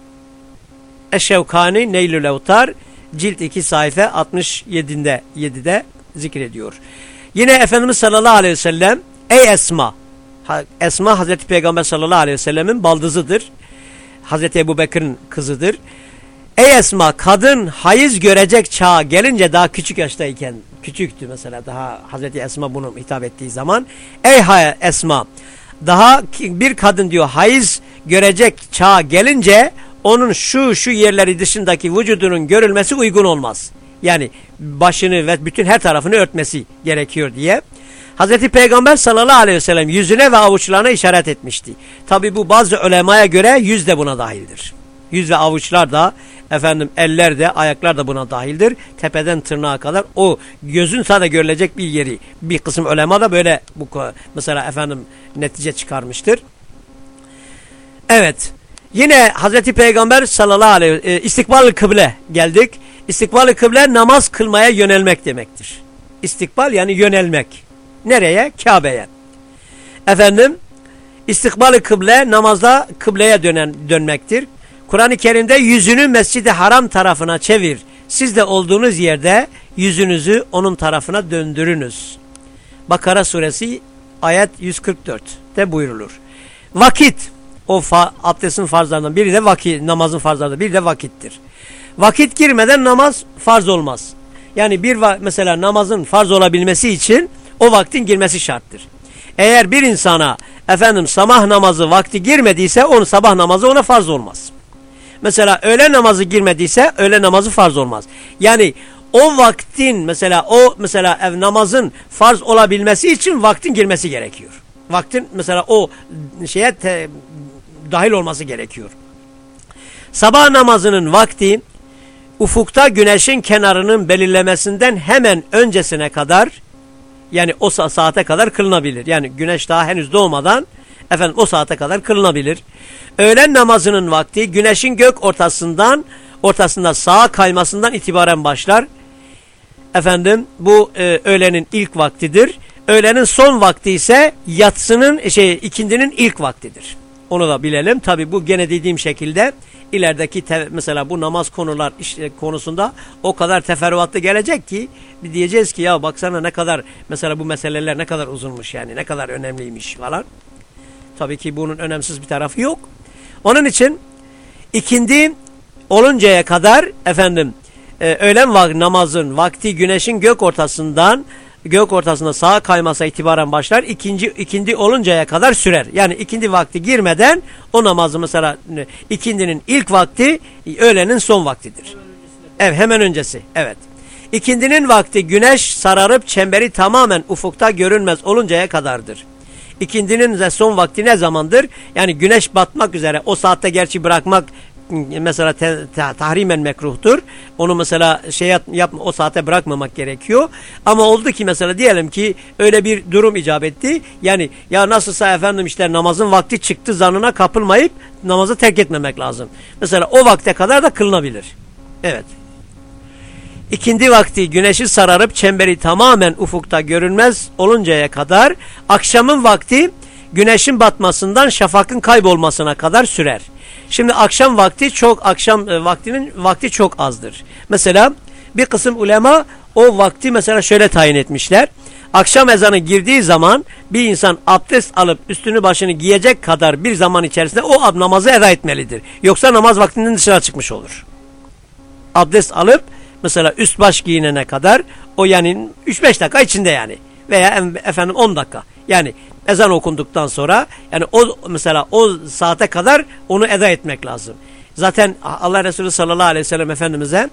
A: Eşşevkani Neylül Evtar cilt 2 sayfa 67'de 7'de zikrediyor. Yine Efendimiz sallallahu aleyhi ve sellem ey Esma Esma Hazreti Peygamber sallallahu aleyhi ve sellemin baldızıdır. Hazreti Ebu Bekir'in kızıdır. Ey Esma kadın hayız görecek çağa gelince daha küçük yaştayken küçüktü mesela daha Hazreti Esma bunu hitap ettiği zaman ey Esma daha bir kadın diyor hayız görecek çağa gelince onun şu şu yerleri dışındaki vücudunun görülmesi uygun olmaz. Yani başını ve bütün her tarafını örtmesi gerekiyor diye. Hazreti Peygamber sallallahu aleyhi ve sellem yüzüne ve avuçlarına işaret etmişti. Tabi bu bazı ulemaya göre yüz de buna dahildir. Yüz ve avuçlar da efendim eller de ayaklar da buna dahildir. Tepeden tırnağa kadar o gözün sadece görülecek bir yeri. Bir kısım ulema da böyle bu mesela efendim netice çıkarmıştır. Evet. Yine Hazreti Peygamber sallallahu aleyhi ve sellem istikbal kıble geldik. İstikbal kıble namaz kılmaya yönelmek demektir. İstikbal yani yönelmek. Nereye? Kabe'ye. Efendim istikbal kıble namazda kıbleye dönen dönmektir. Kur'an-ı Kerim'de yüzünü Mescid-i Haram tarafına çevir. Siz de olduğunuz yerde yüzünüzü onun tarafına döndürünüz. Bakara suresi ayet 144'te buyrulur. Vakit o fa abdestin farzlarından biri de vakit namazın farzlarından biri de vakittir. Vakit girmeden namaz farz olmaz. Yani bir mesela namazın farz olabilmesi için o vaktin girmesi şarttır. Eğer bir insana efendim sabah namazı vakti girmediyse onun sabah namazı ona farz olmaz. Mesela öğle namazı girmediyse öğle namazı farz olmaz. Yani o vaktin mesela o mesela ev namazın farz olabilmesi için vaktin girmesi gerekiyor. Vaktin mesela o şeye te, dahil olması gerekiyor. Sabah namazının vakti ufukta güneşin kenarının belirlemesinden hemen öncesine kadar yani o saate kadar kılınabilir. Yani güneş daha henüz doğmadan efendim o saate kadar kılınabilir. Öğlen namazının vakti güneşin gök ortasından ortasında sağa kaymasından itibaren başlar. Efendim bu e, öğlenin ilk vaktidir. Öğlenin son vakti ise yatsının şey ikindinin ilk vaktidir. Onu da bilelim. Tabi bu gene dediğim şekilde ilerideki mesela bu namaz konular işte konusunda o kadar teferruatlı gelecek ki diyeceğiz ki ya baksana ne kadar mesela bu meseleler ne kadar uzunmuş yani ne kadar önemliymiş falan. Tabii ki bunun önemsiz bir tarafı yok. Onun için ikindi oluncaya kadar efendim e, öğlen vak namazın vakti güneşin gök ortasından gök ortasında sağa kayması itibaren başlar. İkinci, ikindi oluncaya kadar sürer. Yani ikindi vakti girmeden o namazı mesela ikindinin ilk vakti öğlenin son vaktidir. Evet hemen öncesi. Evet. İkindinin vakti güneş sararıp çemberi tamamen ufukta görünmez oluncaya kadardır. İkindinin de son vakti ne zamandır? Yani güneş batmak üzere. O saatte gerçi bırakmak mesela te, te, tahrimen mekruhtur. Onu mesela şey yap, yap, o saate bırakmamak gerekiyor. Ama oldu ki mesela diyelim ki öyle bir durum icap etti. Yani ya nasılsa efendim işte namazın vakti çıktı zanına kapılmayıp namazı terk etmemek lazım. Mesela o vakte kadar da kılınabilir. Evet. İkindi vakti güneşi sararıp çemberi tamamen ufukta görünmez oluncaya kadar akşamın vakti güneşin batmasından şafakın kaybolmasına kadar sürer. Şimdi akşam vakti çok akşam e, vaktinin vakti çok azdır. Mesela bir kısım ulema o vakti mesela şöyle tayin etmişler. Akşam ezanı girdiği zaman bir insan abdest alıp üstünü başını giyecek kadar bir zaman içerisinde o namazı eda etmelidir. Yoksa namaz vaktinden dışarı çıkmış olur. Abdest alıp mesela üst baş giyinene kadar o yani 3-5 dakika içinde yani veya efendim 10 dakika. Yani ezan okunduktan sonra yani o mesela o saate kadar onu eda etmek lazım. Zaten Allah Resulü sallallahu aleyhi ve sellem Efendimiz'e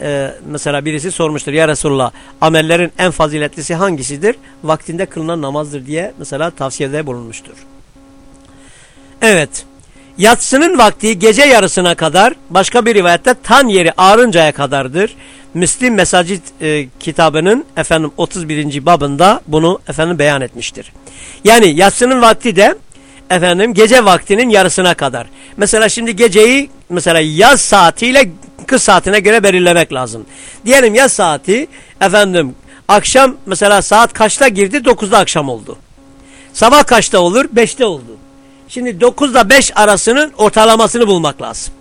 A: e, mesela birisi sormuştur ya Resulullah amellerin en faziletlisi hangisidir? Vaktinde kılınan namazdır diye mesela tavsiyede bulunmuştur. Evet. Yatsının vakti gece yarısına kadar başka bir rivayette tan yeri ağrıncaya kadardır. Müslim Mesacit e, kitabının efendim 31. babında bunu efendim beyan etmiştir. Yani yatsının vakti de efendim gece vaktinin yarısına kadar. Mesela şimdi geceyi mesela yaz saatiyle kış saatine göre belirlemek lazım. Diyelim yaz saati efendim akşam mesela saat kaçta girdi? 9'da akşam oldu. Sabah kaçta olur? 5'te oldu. Şimdi 9 ile 5 arasının ortalamasını bulmak lazım.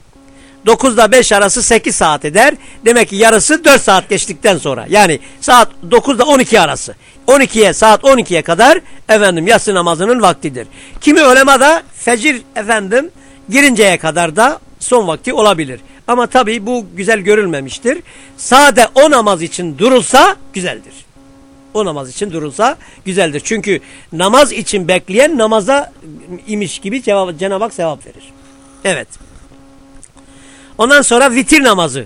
A: 9 ile 5 arası 8 saat eder. Demek ki yarısı 4 saat geçtikten sonra. Yani saat 9 ile 12 arası. 12'ye saat 12'ye kadar efendim yatsı namazının vaktidir. Kimi ölema da fecir efendim girinceye kadar da son vakti olabilir. Ama tabii bu güzel görülmemiştir. Sade o namaz için durulsa güzeldir o namaz için durulsa güzeldir. Çünkü namaz için bekleyen namaza imiş gibi Cenab-ı Hak sevap verir. Evet. Ondan sonra vitir namazı.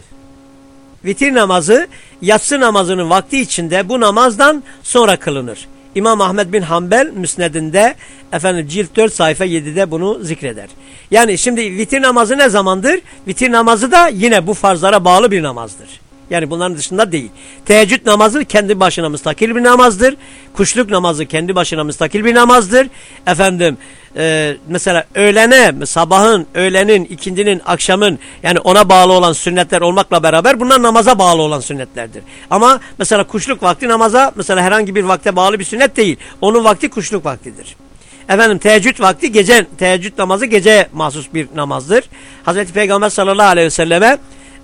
A: Vitir namazı yatsı namazının vakti içinde bu namazdan sonra kılınır. İmam Ahmed bin Hanbel müsnedinde efendim cilt 4 sayfa 7'de bunu zikreder. Yani şimdi vitir namazı ne zamandır? Vitir namazı da yine bu farzlara bağlı bir namazdır. Yani bunların dışında değil. Teheccüd namazı kendi başına müstakil bir namazdır. Kuşluk namazı kendi başına müstakil bir namazdır. Efendim e, mesela öğlene, sabahın, öğlenin, ikindinin, akşamın yani ona bağlı olan sünnetler olmakla beraber bunlar namaza bağlı olan sünnetlerdir. Ama mesela kuşluk vakti namaza mesela herhangi bir vakte bağlı bir sünnet değil. Onun vakti kuşluk vaktidir. Efendim teheccüd vakti gece, teheccüd namazı gece mahsus bir namazdır. Hazreti Peygamber sallallahu aleyhi ve selleme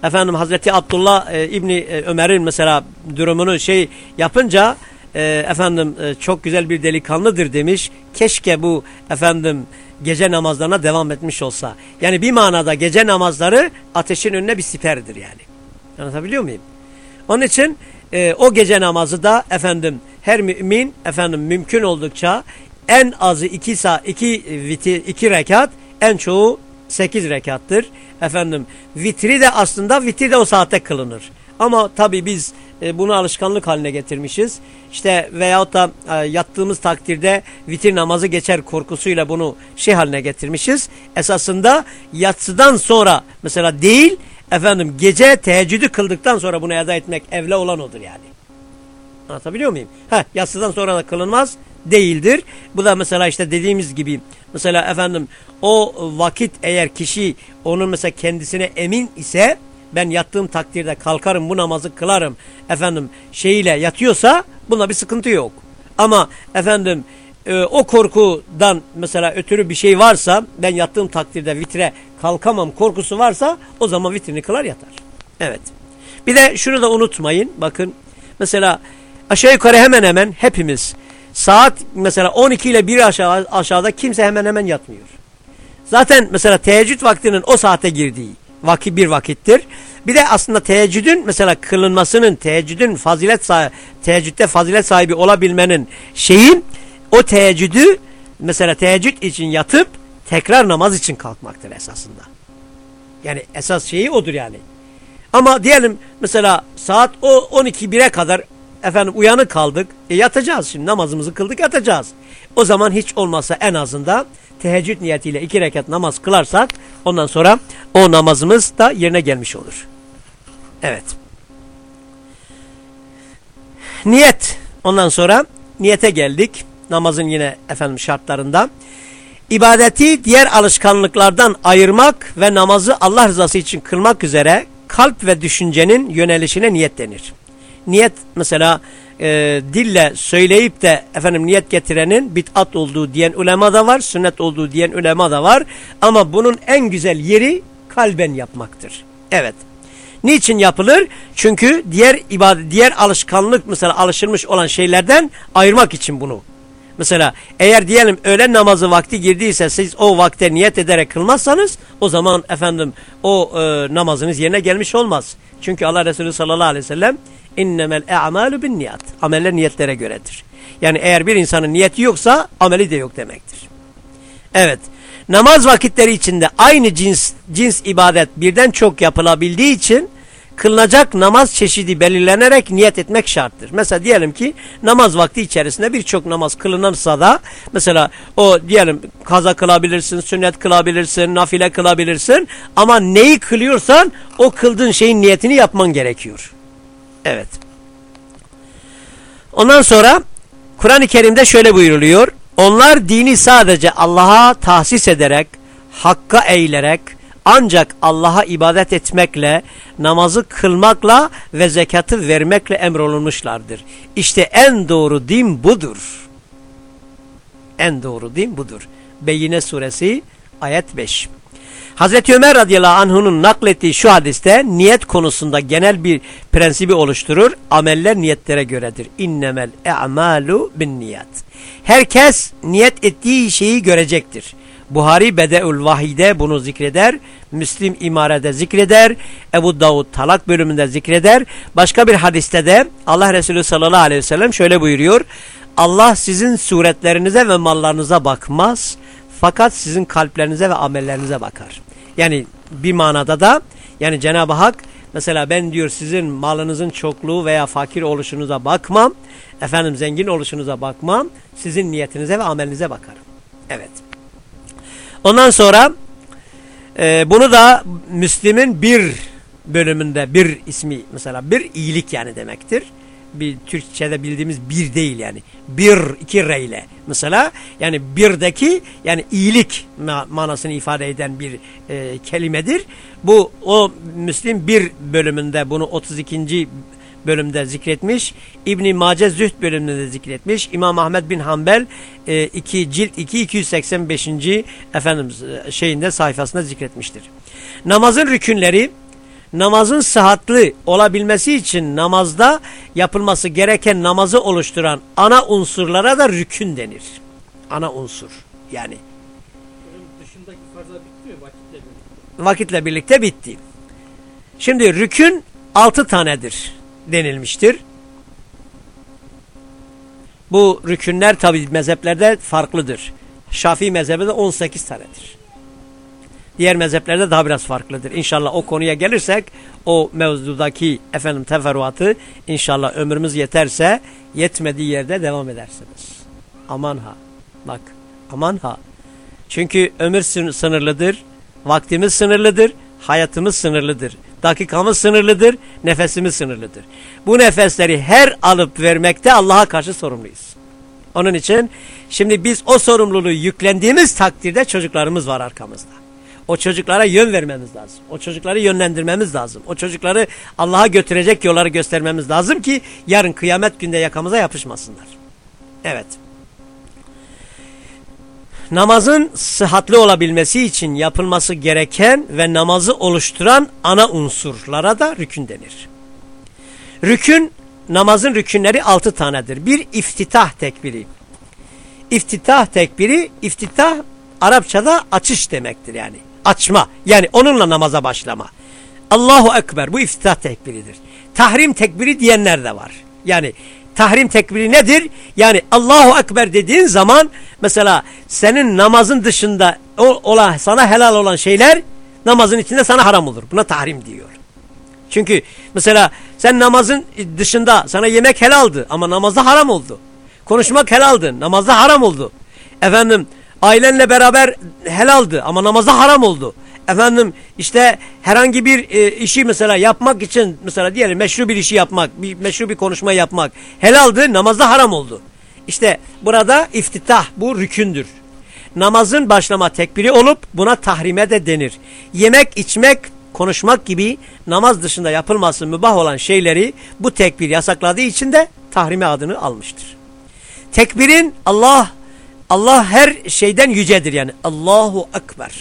A: efendim Hazreti Abdullah e, İbni e, Ömer'in mesela durumunu şey yapınca e, efendim e, çok güzel bir delikanlıdır demiş. Keşke bu efendim gece namazlarına devam etmiş olsa. Yani bir manada gece namazları ateşin önüne bir siperdir yani. Anlatabiliyor muyum? Onun için e, o gece namazı da efendim her mümin efendim mümkün oldukça en azı iki, sa iki, viti, iki rekat en çoğu sekiz rekattır. Efendim vitri de aslında vitri de o saatte kılınır. Ama tabi biz e, bunu alışkanlık haline getirmişiz. İşte veyahut da e, yattığımız takdirde vitir namazı geçer korkusuyla bunu şey haline getirmişiz. Esasında yatsıdan sonra mesela değil efendim gece teheccüdü kıldıktan sonra bunu eda etmek evle olan odur yani. Anlatabiliyor muyum? Ha, yatsıdan sonra da kılınmaz değildir. Bu da mesela işte dediğimiz gibi mesela efendim o vakit eğer kişi onun mesela kendisine emin ise ben yattığım takdirde kalkarım bu namazı kılarım efendim şeyiyle yatıyorsa buna bir sıkıntı yok. Ama efendim e, o korkudan mesela ötürü bir şey varsa ben yattığım takdirde vitre kalkamam korkusu varsa o zaman vitrini kılar yatar. Evet. Bir de şunu da unutmayın bakın mesela aşağı yukarı hemen hemen hepimiz saat mesela 12 ile 1 aşağı, aşağıda kimse hemen hemen yatmıyor. Zaten mesela teheccüd vaktinin o saate girdiği vakit bir vakittir. Bir de aslında teheccüdün mesela kılınmasının, teheccüdün fazilet sahibi, teheccüde fazilet sahibi olabilmenin şeyi o teheccüdü mesela teheccüd için yatıp tekrar namaz için kalkmaktır esasında. Yani esas şeyi odur yani. Ama diyelim mesela saat o 12 1'e kadar efendim uyanık kaldık. E yatacağız şimdi namazımızı kıldık yatacağız. O zaman hiç olmazsa en azından teheccüd niyetiyle iki rekat namaz kılarsak ondan sonra o namazımız da yerine gelmiş olur. Evet. Niyet. Ondan sonra niyete geldik. Namazın yine efendim şartlarında. İbadeti diğer alışkanlıklardan ayırmak ve namazı Allah rızası için kılmak üzere kalp ve düşüncenin yönelişine niyet denir. Niyet mesela e, dille söyleyip de efendim niyet getirenin bid'at olduğu diyen ulema da var, sünnet olduğu diyen ulema da var. Ama bunun en güzel yeri kalben yapmaktır. Evet. Niçin yapılır? Çünkü diğer ibadet, diğer alışkanlık mesela alışılmış olan şeylerden ayırmak için bunu. Mesela eğer diyelim öğlen namazı vakti girdiyse siz o vakte niyet ederek kılmazsanız o zaman efendim o e, namazınız yerine gelmiş olmaz. Çünkü Allah Resulü sallallahu aleyhi ve sellem innemel e'malu bin niyat. Ameller niyetlere göredir. Yani eğer bir insanın niyeti yoksa ameli de yok demektir. Evet. Namaz vakitleri içinde aynı cins, cins ibadet birden çok yapılabildiği için kılınacak namaz çeşidi belirlenerek niyet etmek şarttır. Mesela diyelim ki namaz vakti içerisinde birçok namaz kılınırsa da mesela o diyelim kaza kılabilirsin, sünnet kılabilirsin, nafile kılabilirsin ama neyi kılıyorsan o kıldığın şeyin niyetini yapman gerekiyor. Evet. Ondan sonra Kur'an-ı Kerim'de şöyle buyuruluyor. Onlar dini sadece Allah'a tahsis ederek, hakka eğilerek, ancak Allah'a ibadet etmekle, namazı kılmakla ve zekatı vermekle emrolunmuşlardır. İşte en doğru din budur. En doğru din budur. Beyine suresi ayet 5. Hazreti Ömer radıyallahu anh'unun naklettiği şu hadiste niyet konusunda genel bir prensibi oluşturur. Ameller niyetlere göredir. İnnemel e'malu bin niyet. Herkes niyet ettiği şeyi görecektir. Buhari Bedeül Vahide bunu zikreder. Müslim İmare'de zikreder. Ebu Davud Talak bölümünde zikreder. Başka bir hadiste de Allah Resulü sallallahu aleyhi ve sellem şöyle buyuruyor. Allah sizin suretlerinize ve mallarınıza bakmaz. Fakat sizin kalplerinize ve amellerinize bakar. Yani bir manada da Yani Cenab-ı Hak mesela ben diyor sizin malınızın çokluğu veya fakir oluşunuza bakmam. Efendim zengin oluşunuza bakmam. Sizin niyetinize ve amelinize bakarım. Evet. Ondan sonra e, bunu da Müslim'in bir bölümünde bir ismi mesela bir iyilik yani demektir. Bir Türkçe'de bildiğimiz bir değil yani. Bir iki re ile mesela yani birdeki yani iyilik ma manasını ifade eden bir e, kelimedir. Bu o Müslim bir bölümünde bunu 32. bölümde zikretmiş. İbn Mace Zühd bölümünde de zikretmiş. İmam Ahmed bin Hanbel 2 e, cilt 2 285. efendim şeyinde sayfasında zikretmiştir. Namazın rükünleri namazın sıhhatli olabilmesi için namazda yapılması gereken namazı oluşturan ana unsurlara da rükün denir. Ana unsur yani.
B: dışındaki farzlar bitti mi vakitle birlikte?
A: Vakitle birlikte bitti. Şimdi rükün altı tanedir denilmiştir. Bu rükünler tabi mezheplerde farklıdır. Şafii mezhebinde 18 tanedir. Diğer mezheplerde daha biraz farklıdır. İnşallah o konuya gelirsek o mevzudaki efendim teferruatı inşallah ömrümüz yeterse yetmediği yerde devam edersiniz. Aman ha. Bak aman ha. Çünkü ömür sınırlıdır, vaktimiz sınırlıdır, hayatımız sınırlıdır, dakikamız sınırlıdır, nefesimiz sınırlıdır. Bu nefesleri her alıp vermekte Allah'a karşı sorumluyuz. Onun için şimdi biz o sorumluluğu yüklendiğimiz takdirde çocuklarımız var arkamızda. O çocuklara yön vermemiz lazım. O çocukları yönlendirmemiz lazım. O çocukları Allah'a götürecek yolları göstermemiz lazım ki yarın kıyamet günde yakamıza yapışmasınlar. Evet. Namazın sıhhatli olabilmesi için yapılması gereken ve namazı oluşturan ana unsurlara da rükün denir. Rükün, namazın rükünleri altı tanedir. Bir iftitah tekbiri. İftitah tekbiri, iftitah Arapçada açış demektir yani açma. Yani onunla namaza başlama. Allahu Ekber bu iftitah tekbiridir. Tahrim tekbiri diyenler de var. Yani tahrim tekbiri nedir? Yani Allahu Ekber dediğin zaman mesela senin namazın dışında olan sana helal olan şeyler namazın içinde sana haram olur. Buna tahrim diyor. Çünkü mesela sen namazın dışında sana yemek helaldi ama namazda haram oldu. Konuşmak helaldi namazda haram oldu. Efendim ailenle beraber helaldi ama namazda haram oldu. Efendim işte herhangi bir e, işi mesela yapmak için mesela diyelim meşru bir işi yapmak, bir meşru bir konuşma yapmak helaldi, namazda haram oldu. İşte burada iftitah bu rükündür. Namazın başlama tekbiri olup buna tahrime de denir. Yemek, içmek, konuşmak gibi namaz dışında yapılması mübah olan şeyleri bu tekbir yasakladığı için de tahrime adını almıştır. Tekbirin Allah Allah her şeyden yücedir yani. Allahu Ekber.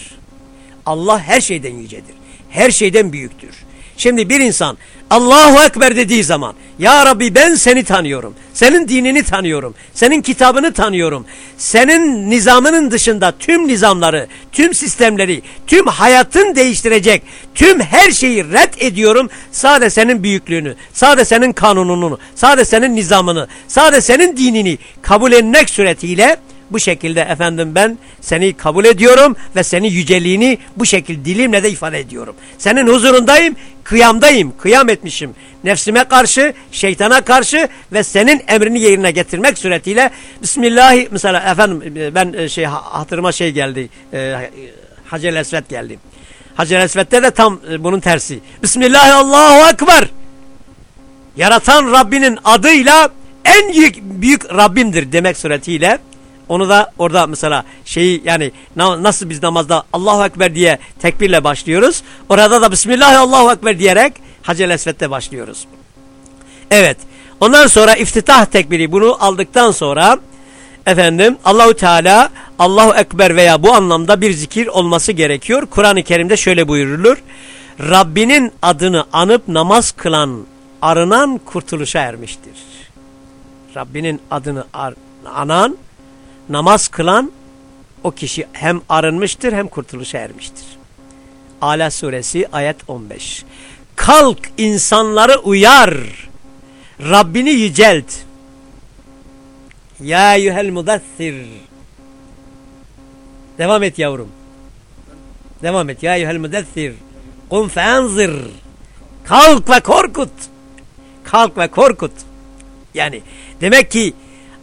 A: Allah her şeyden yücedir. Her şeyden büyüktür. Şimdi bir insan Allahu Ekber dediği zaman Ya Rabbi ben seni tanıyorum. Senin dinini tanıyorum. Senin kitabını tanıyorum. Senin nizamının dışında tüm nizamları, tüm sistemleri, tüm hayatın değiştirecek tüm her şeyi red ediyorum. Sadece senin büyüklüğünü, sadece senin kanununu, sadece senin nizamını, sadece senin dinini kabul etmek suretiyle bu şekilde efendim ben seni kabul ediyorum ve senin yüceliğini bu şekilde dilimle de ifade ediyorum. Senin huzurundayım, kıyamdayım, kıyam etmişim. Nefsime karşı, şeytana karşı ve senin emrini yerine getirmek suretiyle Bismillah mesela efendim ben e, şey hatırıma şey geldi. E, Hacer Esvet geldi. Hacer Esvet'te de tam e, bunun tersi. Bismillah Allahu Ekber. Yaratan Rabbinin adıyla en büyük, büyük Rabbimdir demek suretiyle onu da orada mesela şeyi yani nasıl biz namazda Allahu Ekber diye tekbirle başlıyoruz. Orada da Bismillah Allahu Ekber diyerek Hacel Esved'de başlıyoruz. Evet. Ondan sonra iftitah tekbiri bunu aldıktan sonra efendim Allahu Teala Allahu Ekber veya bu anlamda bir zikir olması gerekiyor. Kur'an-ı Kerim'de şöyle buyurulur. Rabbinin adını anıp namaz kılan arınan kurtuluşa ermiştir. Rabbinin adını anan namaz kılan o kişi hem arınmıştır hem kurtuluşa ermiştir. Ala suresi ayet 15. Kalk insanları uyar. Rabbini yücelt. Ya yuhel mudathir. Devam et yavrum. Devam et. Ya yuhel mudathir. Kum fenzir. Kalk ve korkut. Kalk ve korkut. Yani demek ki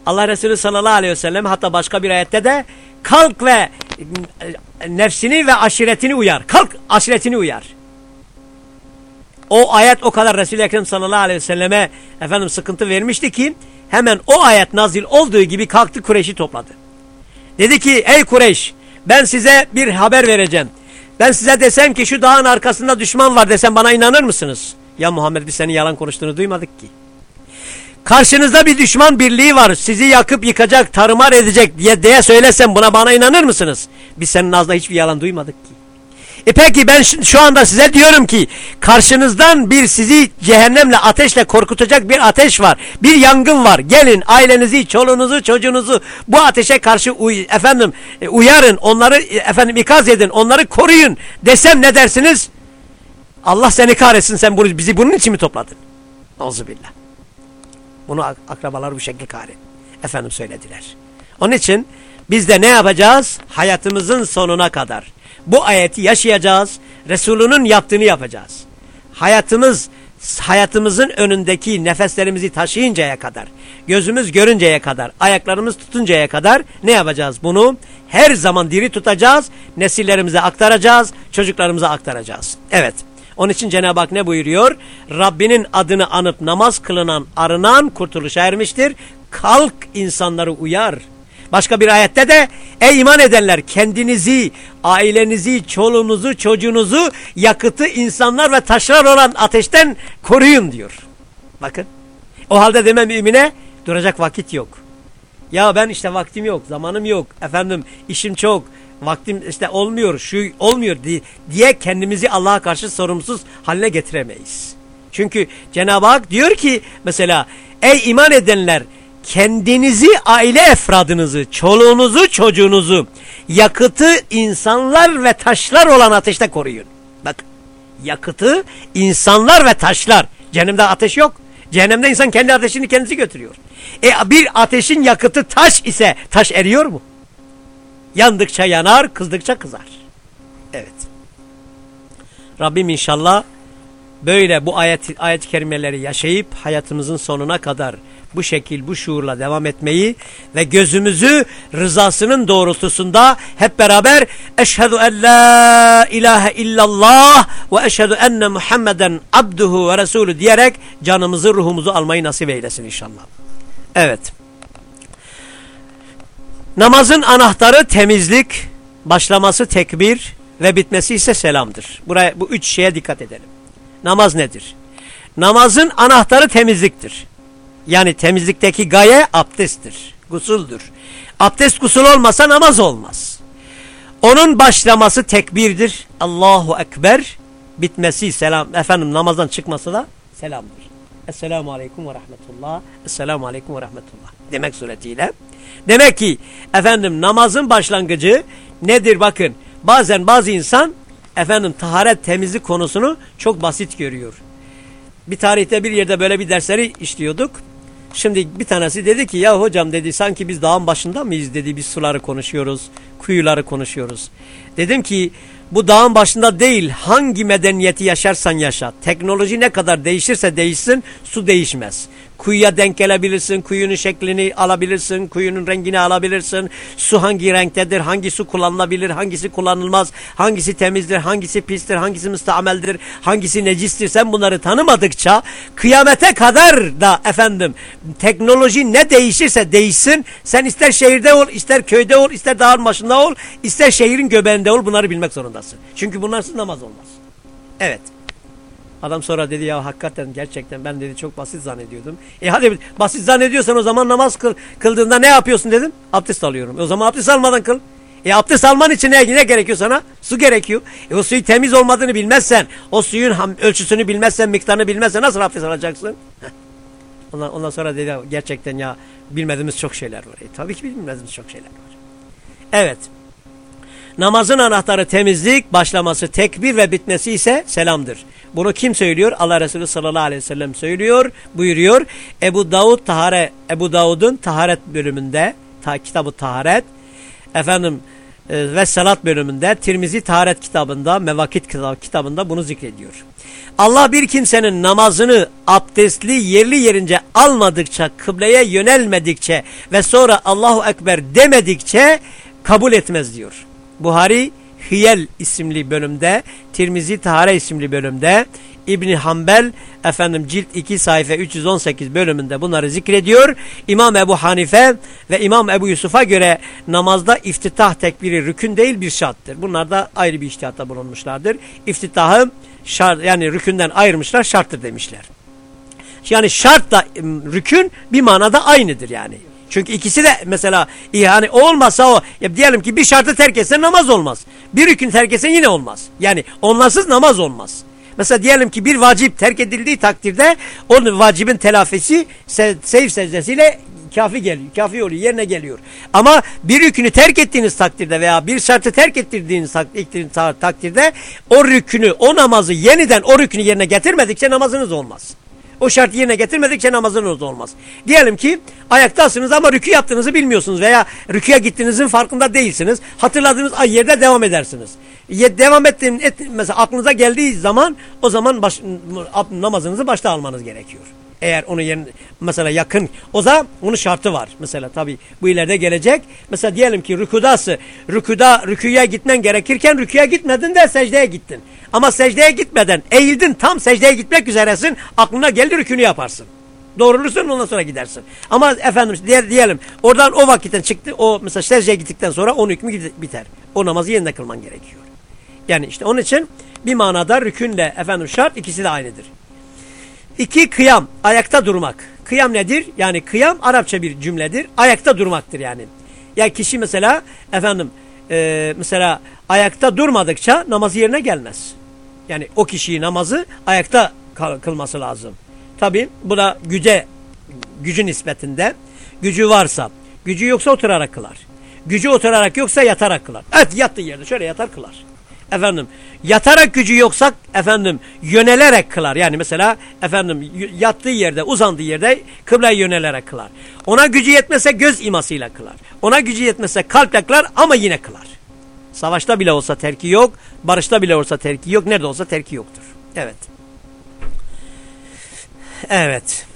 A: Allah Resulü sallallahu aleyhi ve sellem hatta başka bir ayette de kalk ve e, nefsini ve aşiretini uyar. Kalk aşiretini uyar. O ayet o kadar Resul-i Ekrem sallallahu aleyhi ve selleme efendim sıkıntı vermişti ki hemen o ayet nazil olduğu gibi kalktı Kureyş'i topladı. Dedi ki ey Kureyş ben size bir haber vereceğim. Ben size desem ki şu dağın arkasında düşman var desem bana inanır mısınız? Ya Muhammed biz senin yalan konuştuğunu duymadık ki. Karşınızda bir düşman birliği var. Sizi yakıp yıkacak, tarımar edecek diye, diye söylesem buna bana inanır mısınız? Biz senin ağzında hiçbir yalan duymadık ki. E peki ben şu anda size diyorum ki karşınızdan bir sizi cehennemle ateşle korkutacak bir ateş var. Bir yangın var. Gelin ailenizi, çoluğunuzu, çocuğunuzu bu ateşe karşı uy efendim e, uyarın. Onları e, efendim ikaz edin. Onları koruyun desem ne dersiniz? Allah seni kahretsin sen bizi bunun için mi topladın? Auzubillah. Bunu ak akrabalar bu şekilde kahret. Efendim söylediler. Onun için biz de ne yapacağız? Hayatımızın sonuna kadar bu ayeti yaşayacağız. Resulünün yaptığını yapacağız. Hayatımız hayatımızın önündeki nefeslerimizi taşıyıncaya kadar, gözümüz görünceye kadar, ayaklarımız tutuncaya kadar ne yapacağız? Bunu her zaman diri tutacağız, nesillerimize aktaracağız, çocuklarımıza aktaracağız. Evet. Onun için Cenab-ı Hak ne buyuruyor? Rabbinin adını anıp namaz kılınan, arınan kurtuluşa ermiştir. Kalk insanları uyar. Başka bir ayette de ey iman edenler kendinizi, ailenizi, çoluğunuzu, çocuğunuzu yakıtı insanlar ve taşlar olan ateşten koruyun diyor. Bakın. O halde deme mümine duracak vakit yok. Ya ben işte vaktim yok, zamanım yok, efendim işim çok, vaktim işte olmuyor, şu olmuyor diye kendimizi Allah'a karşı sorumsuz haline getiremeyiz. Çünkü Cenab-ı Hak diyor ki mesela ey iman edenler kendinizi, aile efradınızı, çoluğunuzu, çocuğunuzu yakıtı insanlar ve taşlar olan ateşte koruyun. Bak yakıtı insanlar ve taşlar. Cehennemde ateş yok. Cehennemde insan kendi ateşini kendisi götürüyor. E bir ateşin yakıtı taş ise taş eriyor mu? Yandıkça yanar, kızdıkça kızar. Evet. Rabbim inşallah böyle bu ayet ayet kerimeleri yaşayıp hayatımızın sonuna kadar bu şekil bu şuurla devam etmeyi ve gözümüzü rızasının doğrultusunda hep beraber eşhedü en la ilahe illallah ve eşhedü enne Muhammeden abduhu ve resulü diyerek canımızı ruhumuzu almayı nasip eylesin inşallah. Evet. Namazın anahtarı temizlik, başlaması tekbir ve bitmesi ise selamdır. Buraya bu üç şeye dikkat edelim. Namaz nedir? Namazın anahtarı temizliktir. Yani temizlikteki gaye abdesttir, gusuldür. Abdest gusul olmasa namaz olmaz. Onun başlaması tekbirdir. Allahu Ekber. Bitmesi selam. Efendim namazdan çıkması da selamdır. Esselamu Aleyküm ve Rahmetullah. Esselamu Aleyküm ve Rahmetullah. Demek suretiyle. Demek ki efendim namazın başlangıcı nedir bakın. Bazen bazı insan efendim taharet temizlik konusunu çok basit görüyor. Bir tarihte bir yerde böyle bir dersleri işliyorduk. Şimdi bir tanesi dedi ki ya hocam dedi sanki biz dağın başında mıyız dedi biz suları konuşuyoruz, kuyuları konuşuyoruz. Dedim ki bu dağın başında değil hangi medeniyeti yaşarsan yaşa. Teknoloji ne kadar değişirse değişsin su değişmez. Kuyuya denk gelebilirsin, kuyunun şeklini alabilirsin, kuyunun rengini alabilirsin. Su hangi renktedir, hangi su kullanılabilir, hangisi kullanılmaz, hangisi temizdir, hangisi pistir, hangisi müstameldir, hangisi necistir. Sen bunları tanımadıkça kıyamete kadar da efendim teknoloji ne değişirse değişsin. Sen ister şehirde ol, ister köyde ol, ister dağın başında ol, ister şehrin göbeğinde ol bunları bilmek zorundasın. Çünkü bunlarsız namaz olmaz. Evet. Adam sonra dedi ya hakikaten gerçekten ben dedi çok basit zannediyordum. E hadi basit zannediyorsan o zaman namaz kıl, kıldığında ne yapıyorsun dedim. Abdest alıyorum. E o zaman abdest almadan kıl. E abdest alman için ne, ne gerekiyor sana? Su gerekiyor. E o suyu temiz olmadığını bilmezsen, o suyun ölçüsünü bilmezsen, miktarını bilmezsen nasıl abdest alacaksın? Ondan, ondan sonra dedi gerçekten ya bilmediğimiz çok şeyler var. E, tabii ki bilmediğimiz çok şeyler var. Evet. Namazın anahtarı temizlik, başlaması tekbir ve bitmesi ise selamdır. Bunu kim söylüyor? Allah Resulü sallallahu aleyhi ve sellem söylüyor, buyuruyor. Ebu Davud Tahare, Ebu Davud'un taharet bölümünde, ta, kitabı taharet, efendim e, ve salat bölümünde Tirmizi Taharet kitabında Mevakit kitabında bunu zikrediyor. Allah bir kimsenin namazını abdestli yerli yerince almadıkça, kıbleye yönelmedikçe ve sonra Allahu Ekber demedikçe kabul etmez diyor. Buhari Hiyel isimli bölümde, Tirmizi Tahare isimli bölümde, İbni Hanbel efendim cilt 2 sayfa 318 bölümünde bunları zikrediyor. İmam Ebu Hanife ve İmam Ebu Yusuf'a göre namazda iftitah tekbiri rükün değil bir şarttır. Bunlar da ayrı bir iştihatta bulunmuşlardır. İftitahı şart, yani rükünden ayırmışlar şarttır demişler. Yani şart da rükün bir manada aynıdır yani. Çünkü ikisi de mesela yani olmasa o ya diyelim ki bir şartı terk etsen namaz olmaz. Bir rükün terk etsen yine olmaz. Yani onlarsız namaz olmaz. Mesela diyelim ki bir vacip terk edildiği takdirde onun vacibin telafisi se seyf secdesiyle kafi geliyor. Kafi oluyor. Yerine geliyor. Ama bir rükünü terk ettiğiniz takdirde veya bir şartı terk ettirdiğiniz takdirde o rükünü, o namazı yeniden o rükünü yerine getirmedikçe namazınız olmaz. O şartı yerine getirmedikçe namazınız olmaz. Diyelim ki ayaktasınız ama rükü yaptığınızı bilmiyorsunuz veya rüküye gittiğinizin farkında değilsiniz. Hatırladığınız yerde devam edersiniz. Devam ettiğin, et, mesela aklınıza geldiği zaman o zaman baş, namazınızı başta almanız gerekiyor. Eğer onu yer, mesela yakın o zaman onun şartı var. Mesela tabi bu ileride gelecek. Mesela diyelim ki rükudası rükuda rüküye gitmen gerekirken rüküye gitmedin de secdeye gittin. Ama secdeye gitmeden eğildin tam secdeye gitmek üzeresin. Aklına geldi rükünü yaparsın. Doğrulursun ondan sonra gidersin. Ama efendim diyelim oradan o vakitten çıktı. O mesela secdeye gittikten sonra onun hükmü biter. O namazı yeniden kılman gerekiyor. Yani işte onun için bir manada rükünle efendim şart ikisi de aynıdır. İki kıyam ayakta durmak. Kıyam nedir? Yani kıyam Arapça bir cümledir. Ayakta durmaktır yani. Yani kişi mesela efendim e, mesela ayakta durmadıkça namazı yerine gelmez. Yani o kişiyi namazı ayakta kılması lazım. Tabi bu da güce, gücü nispetinde. Gücü varsa, gücü yoksa oturarak kılar. Gücü oturarak yoksa yatarak kılar. Evet yattığı yerde şöyle yatar kılar. Efendim yatarak gücü yoksa efendim yönelerek kılar. Yani mesela efendim yattığı yerde uzandığı yerde kıbleye yönelerek kılar. Ona gücü yetmese göz imasıyla kılar. Ona gücü yetmese kalple kılar ama yine kılar. Savaşta bile olsa terki yok. Barışta bile olsa terki yok. Nerede olsa terki yoktur. Evet. Evet.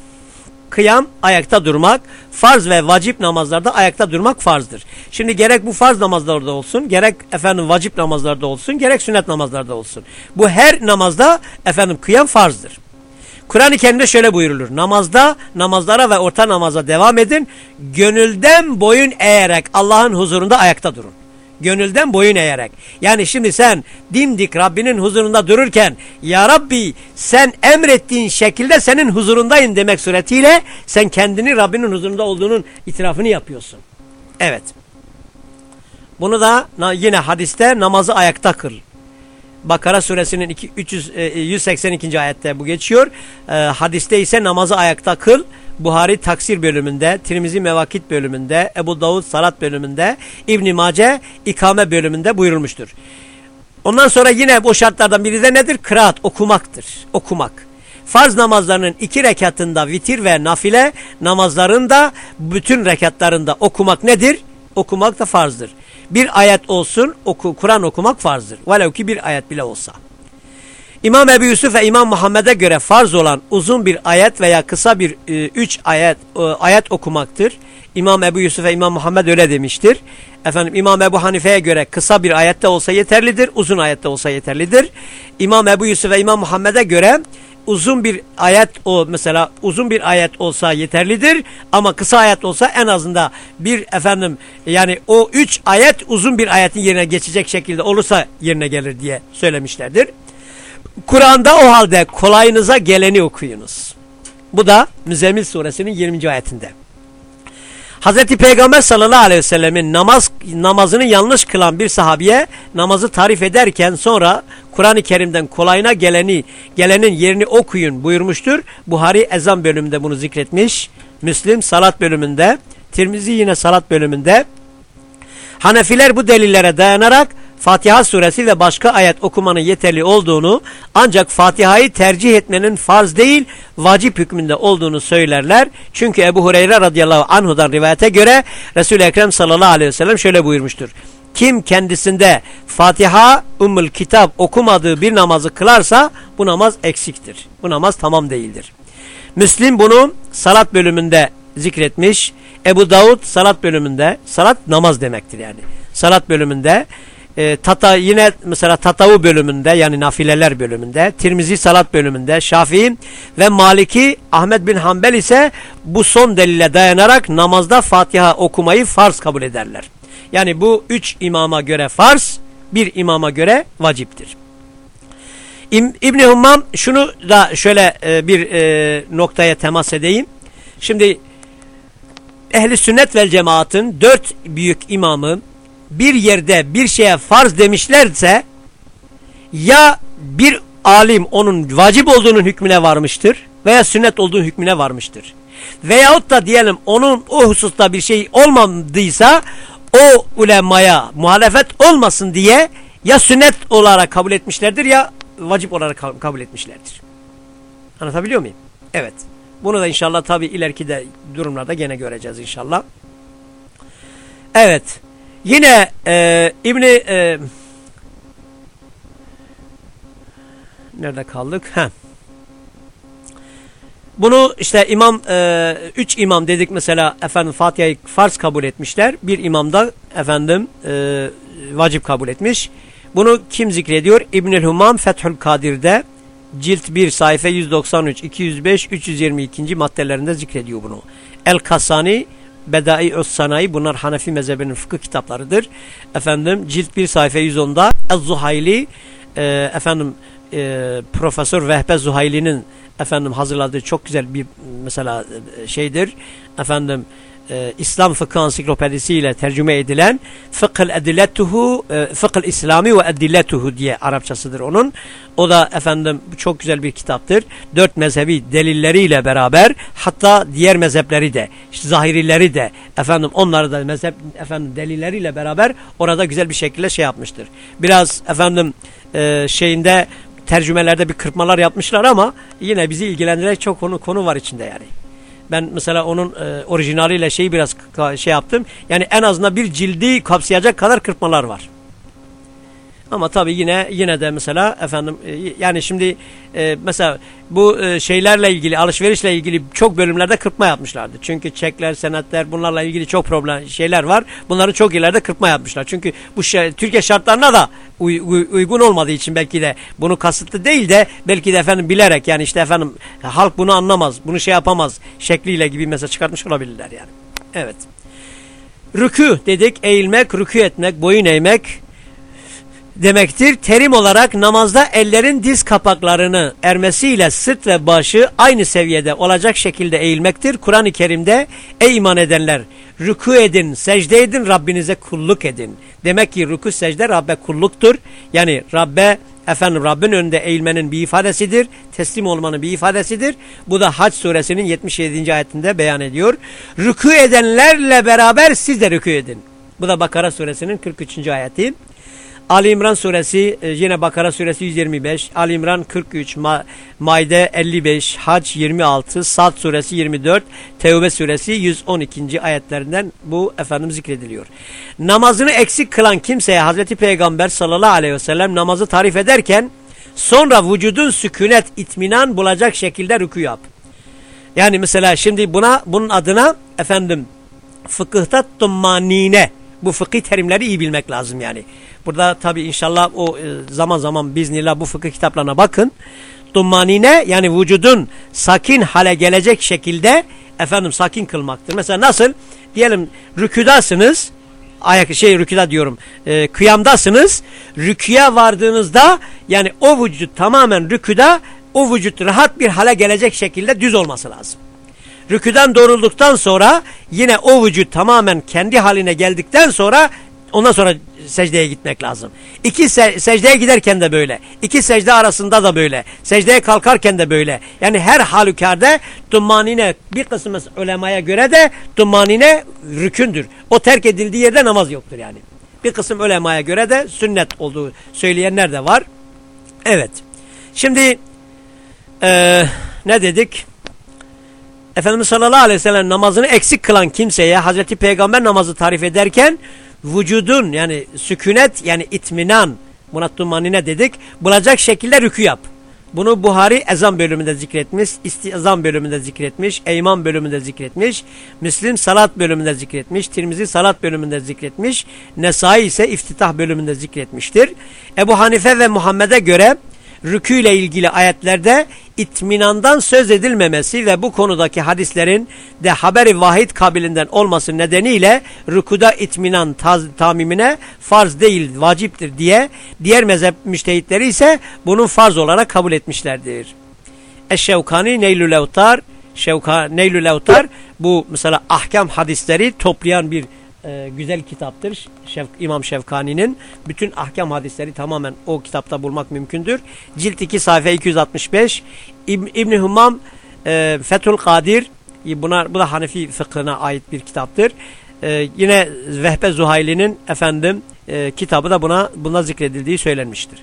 A: Kıyam ayakta durmak. Farz ve vacip namazlarda ayakta durmak farzdır. Şimdi gerek bu farz namazlarda olsun, gerek efendim vacip namazlarda olsun, gerek sünnet namazlarda olsun. Bu her namazda efendim kıyam farzdır. Kur'an-ı Kerim'de şöyle buyurulur. Namazda, namazlara ve orta namaza devam edin. Gönülden boyun eğerek Allah'ın huzurunda ayakta durun. Gönülden boyun eğerek. Yani şimdi sen dimdik Rabbinin huzurunda dururken Ya Rabbi sen emrettiğin şekilde senin huzurundayım demek suretiyle sen kendini Rabbinin huzurunda olduğunun itirafını yapıyorsun. Evet. Bunu da yine hadiste namazı ayakta kıl. Bakara suresinin 2, 300, 182. ayette bu geçiyor. E, hadiste ise namazı ayakta kıl. Buhari taksir bölümünde, Tirmizi mevakit bölümünde, Ebu Davud salat bölümünde, İbn Mace ikame bölümünde buyurulmuştur. Ondan sonra yine bu şartlardan biri de nedir? Kıraat, okumaktır. Okumak. Farz namazlarının iki rekatında vitir ve nafile namazlarında bütün rekatlarında okumak nedir? Okumak da farzdır. Bir ayet olsun, oku, Kur'an okumak farzdır. Velev ki bir ayet bile olsa. İmam Ebu Yusuf ve İmam Muhammed'e göre farz olan uzun bir ayet veya kısa bir e, üç ayet e, ayet okumaktır. İmam Ebu Yusuf ve İmam Muhammed öyle demiştir. Efendim İmam Ebu Hanife'ye göre kısa bir ayette olsa yeterlidir, uzun ayette olsa yeterlidir. İmam Ebu Yusuf ve İmam Muhammed'e göre uzun bir ayet o mesela uzun bir ayet olsa yeterlidir ama kısa ayet olsa en azında bir efendim yani o üç ayet uzun bir ayetin yerine geçecek şekilde olursa yerine gelir diye söylemişlerdir. Kur'an'da o halde kolayınıza geleni okuyunuz. Bu da Müzzemmil suresinin 20. ayetinde. Hazreti Peygamber sallallahu aleyhi ve sellemin namaz, namazını yanlış kılan bir sahabiye namazı tarif ederken sonra Kur'an-ı Kerim'den kolayına geleni, gelenin yerini okuyun buyurmuştur. Buhari ezan bölümünde bunu zikretmiş. Müslim salat bölümünde, Tirmizi yine salat bölümünde. Hanefiler bu delillere dayanarak Fatiha suresi ve başka ayet okumanın yeterli olduğunu ancak Fatiha'yı tercih etmenin farz değil vacip hükmünde olduğunu söylerler. Çünkü Ebu Hureyre radıyallahu anhudan rivayete göre Resul-i Ekrem sallallahu aleyhi ve sellem şöyle buyurmuştur. Kim kendisinde Fatiha, Ümmül Kitap okumadığı bir namazı kılarsa bu namaz eksiktir. Bu namaz tamam değildir. Müslim bunu salat bölümünde zikretmiş. Ebu Davud salat bölümünde, salat namaz demektir yani. Salat bölümünde e, tata yine mesela tatavu bölümünde yani nafileler bölümünde, Tirmizi salat bölümünde, Şafii ve Maliki Ahmet bin Hanbel ise bu son delile dayanarak namazda Fatiha okumayı farz kabul ederler. Yani bu üç imama göre farz, bir imama göre vaciptir. İbni Hummam şunu da şöyle e, bir e, noktaya temas edeyim. Şimdi ehli sünnet vel cemaatın dört büyük imamı bir yerde bir şeye farz demişlerse ya bir alim onun vacip olduğunun hükmüne varmıştır veya sünnet olduğu hükmüne varmıştır. Veyahut da diyelim onun o hususta bir şey olmadıysa o ulemaya muhalefet olmasın diye ya sünnet olarak kabul etmişlerdir ya vacip olarak kabul etmişlerdir. Anlatabiliyor muyum? Evet. Bunu da inşallah tabi ileriki de durumlarda gene göreceğiz inşallah. Evet. Yine e, İbni e, nerede kaldık? Heh. Bunu işte imam e, üç imam dedik mesela efendim Fatiha'yı farz kabul etmişler. Bir imam da efendim e, vacip kabul etmiş. Bunu kim zikrediyor? İbnül Humam Fethül Kadir'de cilt 1 sayfa 193, 205, 322. maddelerinde zikrediyor bunu. El Kasani Bedai Öz Sanayi bunlar Hanefi mezhebinin fıkıh kitaplarıdır. Efendim cilt 1 sayfa 110'da Ez-Zuhayli e, efendim e, Profesör Vehbe Zuhayli'nin efendim hazırladığı çok güzel bir mesela e, şeydir. Efendim e, İslam fıkıh ansiklopedisi ile tercüme edilen Fıkhıl Ediletuhu e, Fıkhıl İslami ve Ediletuhu diye Arapçasıdır onun. O da efendim çok güzel bir kitaptır. Dört mezhebi delilleriyle beraber hatta diğer mezhepleri de işte zahirileri de efendim onları da mezhep efendim delilleriyle beraber orada güzel bir şekilde şey yapmıştır. Biraz efendim e, şeyinde tercümelerde bir kırpmalar yapmışlar ama yine bizi ilgilendiren çok konu konu var içinde yani. Ben mesela onun e, orijinaliyle şeyi biraz şey yaptım. Yani en azından bir cildi kapsayacak kadar kırpmalar var. Ama tabii yine yine de mesela efendim e, yani şimdi e, mesela bu e, şeylerle ilgili alışverişle ilgili çok bölümlerde kırpma yapmışlardı. Çünkü çekler, senetler bunlarla ilgili çok problem şeyler var. Bunları çok ileride kırpma yapmışlar. Çünkü bu şey, Türkiye şartlarına da uy, uy, uygun olmadığı için belki de bunu kasıtlı değil de belki de efendim bilerek yani işte efendim halk bunu anlamaz, bunu şey yapamaz şekliyle gibi mesela çıkartmış olabilirler yani. Evet. Rükü dedik eğilmek, rükü etmek, boyun eğmek, demektir. Terim olarak namazda ellerin diz kapaklarını ermesiyle sırt ve başı aynı seviyede olacak şekilde eğilmektir. Kur'an-ı Kerim'de ey iman edenler rükû edin, secde edin, Rabbinize kulluk edin. Demek ki rükû secde Rabbe kulluktur. Yani Rabbe efendim Rabbin önünde eğilmenin bir ifadesidir. Teslim olmanın bir ifadesidir. Bu da Hac suresinin 77. ayetinde beyan ediyor. Rükû edenlerle beraber siz de rükû edin. Bu da Bakara suresinin 43. ayeti. Ali İmran suresi e, yine Bakara suresi 125, Ali İmran 43, Ma Maide 55, Hac 26, Sad suresi 24, Tevbe suresi 112. ayetlerinden bu efendim zikrediliyor. Namazını eksik kılan kimseye Hazreti Peygamber sallallahu aleyhi ve sellem namazı tarif ederken sonra vücudun sükunet, itminan bulacak şekilde rükû yap. Yani mesela şimdi buna bunun adına efendim fıkıhta tummanine bu fıkıh terimleri iyi bilmek lazım yani. Burada tabi inşallah o e, zaman zaman biznillah bu fıkıh kitaplarına bakın. Dummanine yani vücudun sakin hale gelecek şekilde efendim sakin kılmaktır. Mesela nasıl? Diyelim rüküdasınız ayak şey rüküda diyorum e, kıyamdasınız rüküye vardığınızda yani o vücut tamamen rüküda o vücut rahat bir hale gelecek şekilde düz olması lazım. Rüküden doğrulduktan sonra yine o vücut tamamen kendi haline geldikten sonra ondan sonra secdeye gitmek lazım. İki se secdeye giderken de böyle. İki secde arasında da böyle. Secdeye kalkarken de böyle. Yani her halükarda tummanine bir kısmı ulemaya göre de tummanine rükündür. O terk edildiği yerde namaz yoktur yani. Bir kısım ulemaya göre de sünnet olduğu söyleyenler de var. Evet. Şimdi ee, ne dedik? Efendimiz sallallahu aleyhi ve sellem namazını eksik kılan kimseye Hazreti Peygamber namazı tarif ederken vücudun yani sükunet yani itminan buna tumanine dedik bulacak şekilde rükü yap. Bunu Buhari ezan bölümünde zikretmiş, istizan bölümünde zikretmiş, eyman bölümünde zikretmiş, Müslim salat bölümünde zikretmiş, Tirmizi salat bölümünde zikretmiş, Nesai ise iftitah bölümünde zikretmiştir. Ebu Hanife ve Muhammed'e göre rükû ile ilgili ayetlerde itminandan söz edilmemesi ve bu konudaki hadislerin de haberi vahid kabilinden olması nedeniyle rükuda itminan tamimine farz değil vaciptir diye diğer mezhep müştehitleri ise bunun farz olarak kabul etmişlerdir. Eşşevkani Neylül Evtar Şevka, Neylül Evtar bu mesela ahkam hadisleri toplayan bir e, güzel kitaptır. Şev, İmam Şevkani'nin bütün ahkam hadisleri tamamen o kitapta bulmak mümkündür. Cilt 2 sayfa 265 İb, İbni Humam e, Fethül Kadir buna, bu da Hanefi fıkhına ait bir kitaptır. E, yine Vehbe Zuhayli'nin efendim e, kitabı da buna buna zikredildiği söylenmiştir.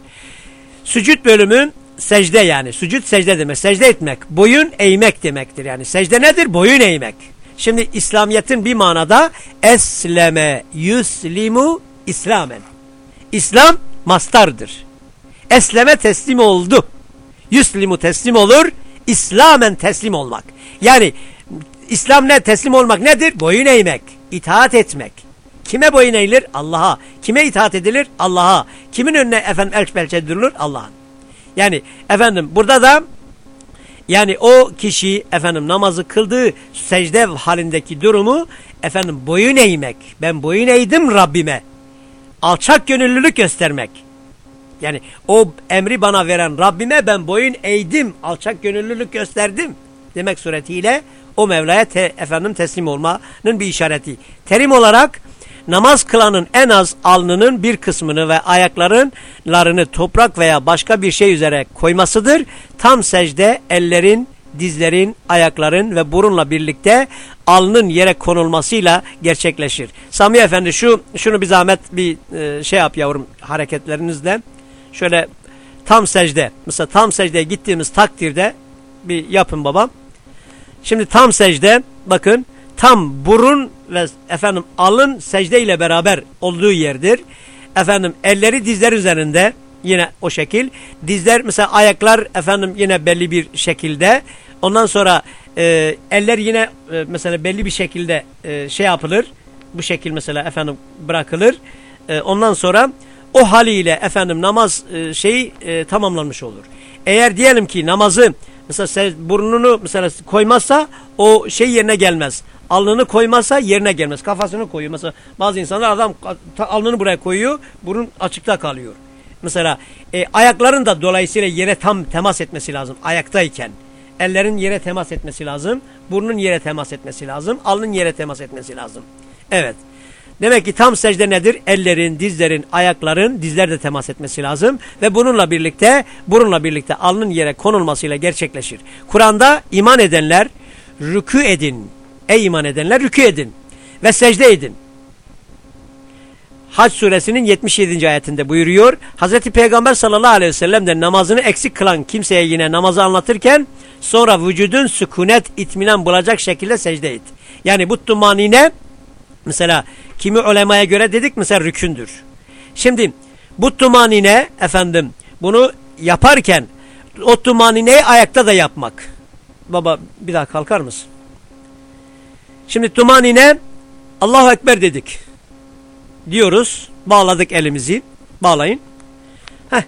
A: Sücüt bölümü secde yani. Sücüt secde demek. Secde etmek. Boyun eğmek demektir. Yani secde nedir? Boyun eğmek. Şimdi İslamiyet'in bir manada esleme yuslimu İslamen. İslam mastardır. Esleme teslim oldu. Yuslimu teslim olur. İslamen teslim olmak. Yani İslam ne? Teslim olmak nedir? Boyun eğmek. itaat etmek. Kime boyun eğilir? Allah'a. Kime itaat edilir? Allah'a. Kimin önüne efendim elç belçe durulur? Allah'ın. Yani efendim burada da yani o kişi efendim namazı kıldığı secde halindeki durumu efendim boyun eğmek. Ben boyun eğdim Rabbime. Alçak gönüllülük göstermek. Yani o emri bana veren Rabbime ben boyun eğdim, alçak gönüllülük gösterdim demek suretiyle o Mevla'ya te, efendim teslim olmanın bir işareti. Terim olarak namaz kılanın en az alnının bir kısmını ve ayaklarınlarını toprak veya başka bir şey üzere koymasıdır. Tam secde ellerin, dizlerin, ayakların ve burunla birlikte alnın yere konulmasıyla gerçekleşir. Sami Efendi şu şunu bir zahmet bir e, şey yap yavrum hareketlerinizle. Şöyle tam secde mesela tam secdeye gittiğimiz takdirde bir yapın babam. Şimdi tam secde bakın tam burun ve efendim alın secde ile beraber olduğu yerdir. Efendim elleri dizler üzerinde yine o şekil. Dizler mesela ayaklar efendim yine belli bir şekilde. Ondan sonra e, eller yine e, mesela belli bir şekilde e, şey yapılır. Bu şekil mesela efendim bırakılır. E, ondan sonra o haliyle efendim namaz e, şeyi e, tamamlanmış olur. Eğer diyelim ki namazı mesela burnunu mesela koymazsa o şey yerine gelmez alnını koymazsa yerine gelmez. Kafasını koyuyor. Mesela bazı insanlar adam alnını buraya koyuyor. Burun açıkta kalıyor. Mesela e, ayakların da dolayısıyla yere tam temas etmesi lazım. Ayaktayken. Ellerin yere temas etmesi lazım. Burnun yere temas etmesi lazım. Alnın yere temas etmesi lazım. Evet. Demek ki tam secde nedir? Ellerin, dizlerin, ayakların, dizler de temas etmesi lazım. Ve bununla birlikte, burunla birlikte alnın yere konulmasıyla gerçekleşir. Kur'an'da iman edenler rükü edin Ey iman edenler rükü edin ve secde edin. Hac suresinin 77. ayetinde buyuruyor. Hazreti Peygamber sallallahu aleyhi ve sellem de namazını eksik kılan kimseye yine namazı anlatırken sonra vücudun sükunet itminan bulacak şekilde secde et. Yani bu tumanine mesela kimi ulemaya göre dedik mesela rükündür. Şimdi bu tumanine efendim bunu yaparken o tumanineyi ayakta da yapmak. Baba bir daha kalkar mısın? Şimdi tumanine Allahu Ekber dedik. Diyoruz. Bağladık elimizi. Bağlayın. Heh.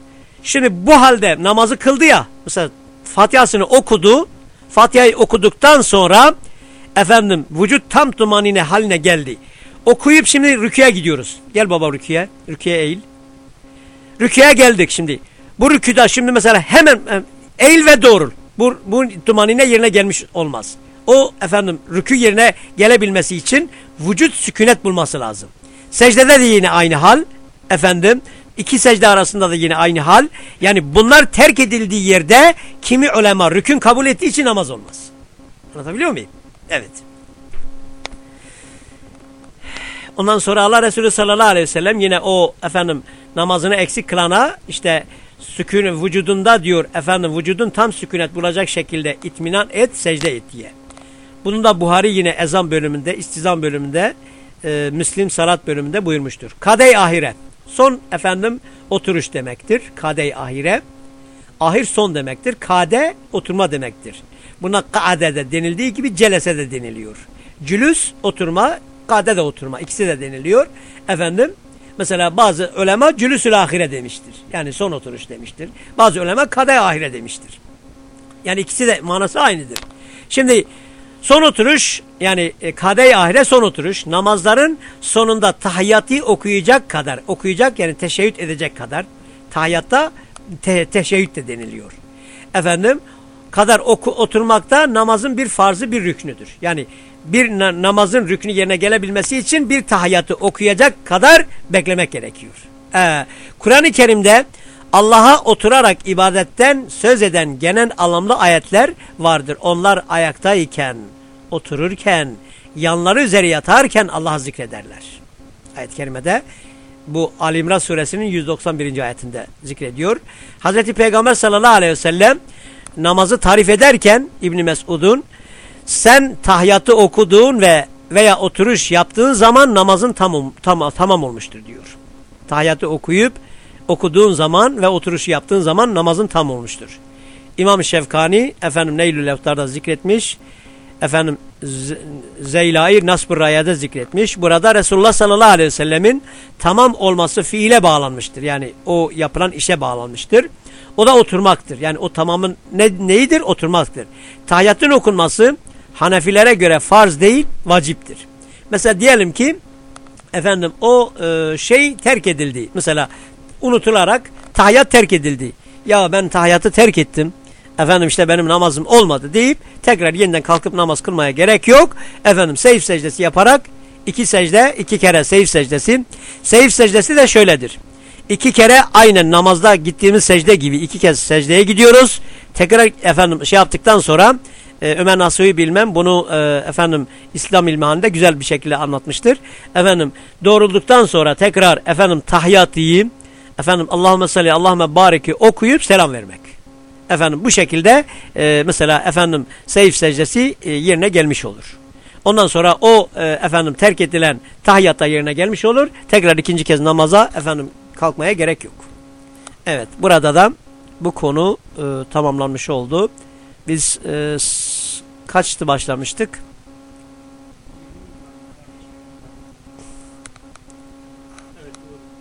A: Şimdi bu halde namazı kıldı ya. Mesela Fatiha'sını okudu. Fatiha'yı okuduktan sonra efendim vücut tam tumanine haline geldi. Okuyup şimdi rüküye gidiyoruz. Gel baba rüküye. Rüküye eğil. Rüküye geldik şimdi. Bu rüküda şimdi mesela hemen eğil ve doğrul. Bu, bu tumanine yerine gelmiş olmaz o efendim rükü yerine gelebilmesi için vücut sükunet bulması lazım. Secdede de yine aynı hal. Efendim iki secde arasında da yine aynı hal. Yani bunlar terk edildiği yerde kimi ulema rükün kabul ettiği için namaz olmaz. Anlatabiliyor muyum? Evet. Ondan sonra Allah Resulü sallallahu aleyhi ve sellem yine o efendim namazını eksik kılana işte sükun vücudunda diyor efendim vücudun tam sükunet bulacak şekilde itminan et secde et diye. Bunun da Buhari yine ezan bölümünde, istizam bölümünde e, Müslim salat bölümünde buyurmuştur. Kadey ahire. Son efendim oturuş demektir. Kadey ahire. Ahir son demektir. Kade oturma demektir. Buna kade de denildiği gibi celese de deniliyor. Cülüs oturma, kade de oturma. İkisi de deniliyor. Efendim mesela bazı ulema cülüsül ahire demiştir. Yani son oturuş demiştir. Bazı ulema kade ahire demiştir. Yani ikisi de manası aynıdır. Şimdi son oturuş yani e, kadey ahire son oturuş namazların sonunda tahiyyatı okuyacak kadar okuyacak yani teşebbüt edecek kadar tahiyyatta te, teşebbüt de deniliyor. Efendim kadar oku, oturmakta namazın bir farzı bir rüknüdür. Yani bir na namazın rüknü yerine gelebilmesi için bir tahiyyatı okuyacak kadar beklemek gerekiyor. Ee, Kur'an-ı Kerim'de Allah'a oturarak ibadetten söz eden genel anlamlı ayetler vardır. Onlar ayaktayken, otururken, yanları üzeri yatarken Allah'ı zikrederler. Ayet-i kerimede bu Ali suresinin 191. ayetinde zikrediyor. Hazreti Peygamber sallallahu aleyhi ve sellem namazı tarif ederken İbni Mesud'un sen tahyatı okuduğun ve veya oturuş yaptığın zaman namazın tam, tam, tamam olmuştur diyor. Tahyatı okuyup okuduğun zaman ve oturuşu yaptığın zaman namazın tam olmuştur. İmam Şefkani efendim Neylül Eftar'da zikretmiş. Efendim Zeylair Nasbur Raya'da zikretmiş. Burada Resulullah sallallahu aleyhi ve sellemin tamam olması fiile bağlanmıştır. Yani o yapılan işe bağlanmıştır. O da oturmaktır. Yani o tamamın ne, neyidir? Oturmaktır. Tahiyyatın okunması Hanefilere göre farz değil, vaciptir. Mesela diyelim ki efendim o e, şey terk edildi. Mesela unutularak tahiyyat terk edildi. Ya ben tahiyyatı terk ettim. Efendim işte benim namazım olmadı deyip tekrar yeniden kalkıp namaz kılmaya gerek yok. Efendim seyif secdesi yaparak iki secde, iki kere seyif secdesi. Seyif secdesi de şöyledir. İki kere aynen namazda gittiğimiz secde gibi iki kez secdeye gidiyoruz. Tekrar efendim şey yaptıktan sonra e, Ömer Nasuhi bilmem bunu e, efendim İslam ilmihanında güzel bir şekilde anlatmıştır. Efendim doğrulduktan sonra tekrar efendim tahiyyatıyı efendim Allahümme salli Allahümme bariki okuyup selam vermek. Efendim bu şekilde e, mesela efendim seyif secdesi e, yerine gelmiş olur. Ondan sonra o e, efendim terk edilen tahiyyatta yerine gelmiş olur. Tekrar ikinci kez namaza efendim kalkmaya gerek yok. Evet burada da bu konu e, tamamlanmış oldu. Biz e, kaçtı başlamıştık?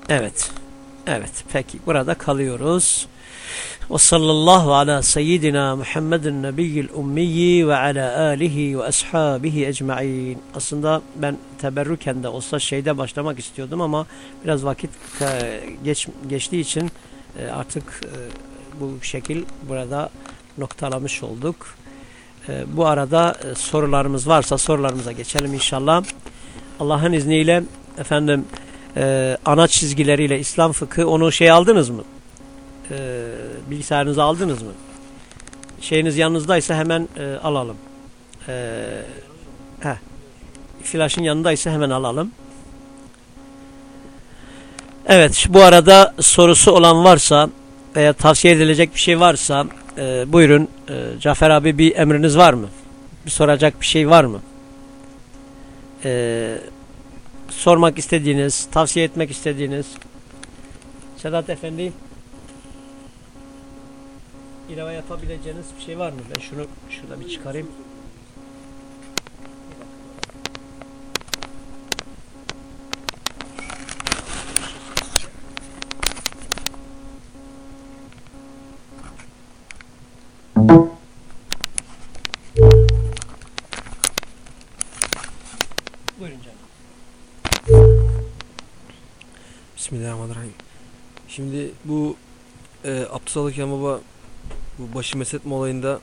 A: Evet. Evet. Peki. Burada kalıyoruz. Ve sallallahu ala seyyidina Muhammedin nebiyyil ummiyi ve ala alihi ve ashabihi ecma'in. Aslında ben teberrüken de olsa şeyde başlamak istiyordum ama biraz vakit e, geç, geçtiği için e, artık e, bu şekil burada noktalamış olduk. Bu arada sorularımız varsa sorularımıza geçelim inşallah. Allah'ın izniyle efendim ana çizgileriyle İslam fıkı onu şey aldınız mı? e, bilgisayarınızı aldınız mı? Şeyiniz yanınızdaysa hemen e, alalım. E, heh, flaşın yanındaysa hemen alalım. Evet bu arada sorusu olan varsa veya tavsiye edilecek bir şey varsa e, buyurun e, Cafer abi bir emriniz var mı? Bir soracak bir şey var mı? E, sormak istediğiniz, tavsiye etmek istediğiniz Sedat Efendi ilave yapabileceğiniz bir şey var mı? Ben şunu şurada bir çıkarayım. Buyurun
D: Bismillahirrahmanirrahim. Şimdi bu e, Abdüsallah Kemal Baba bu başı mesetme olayında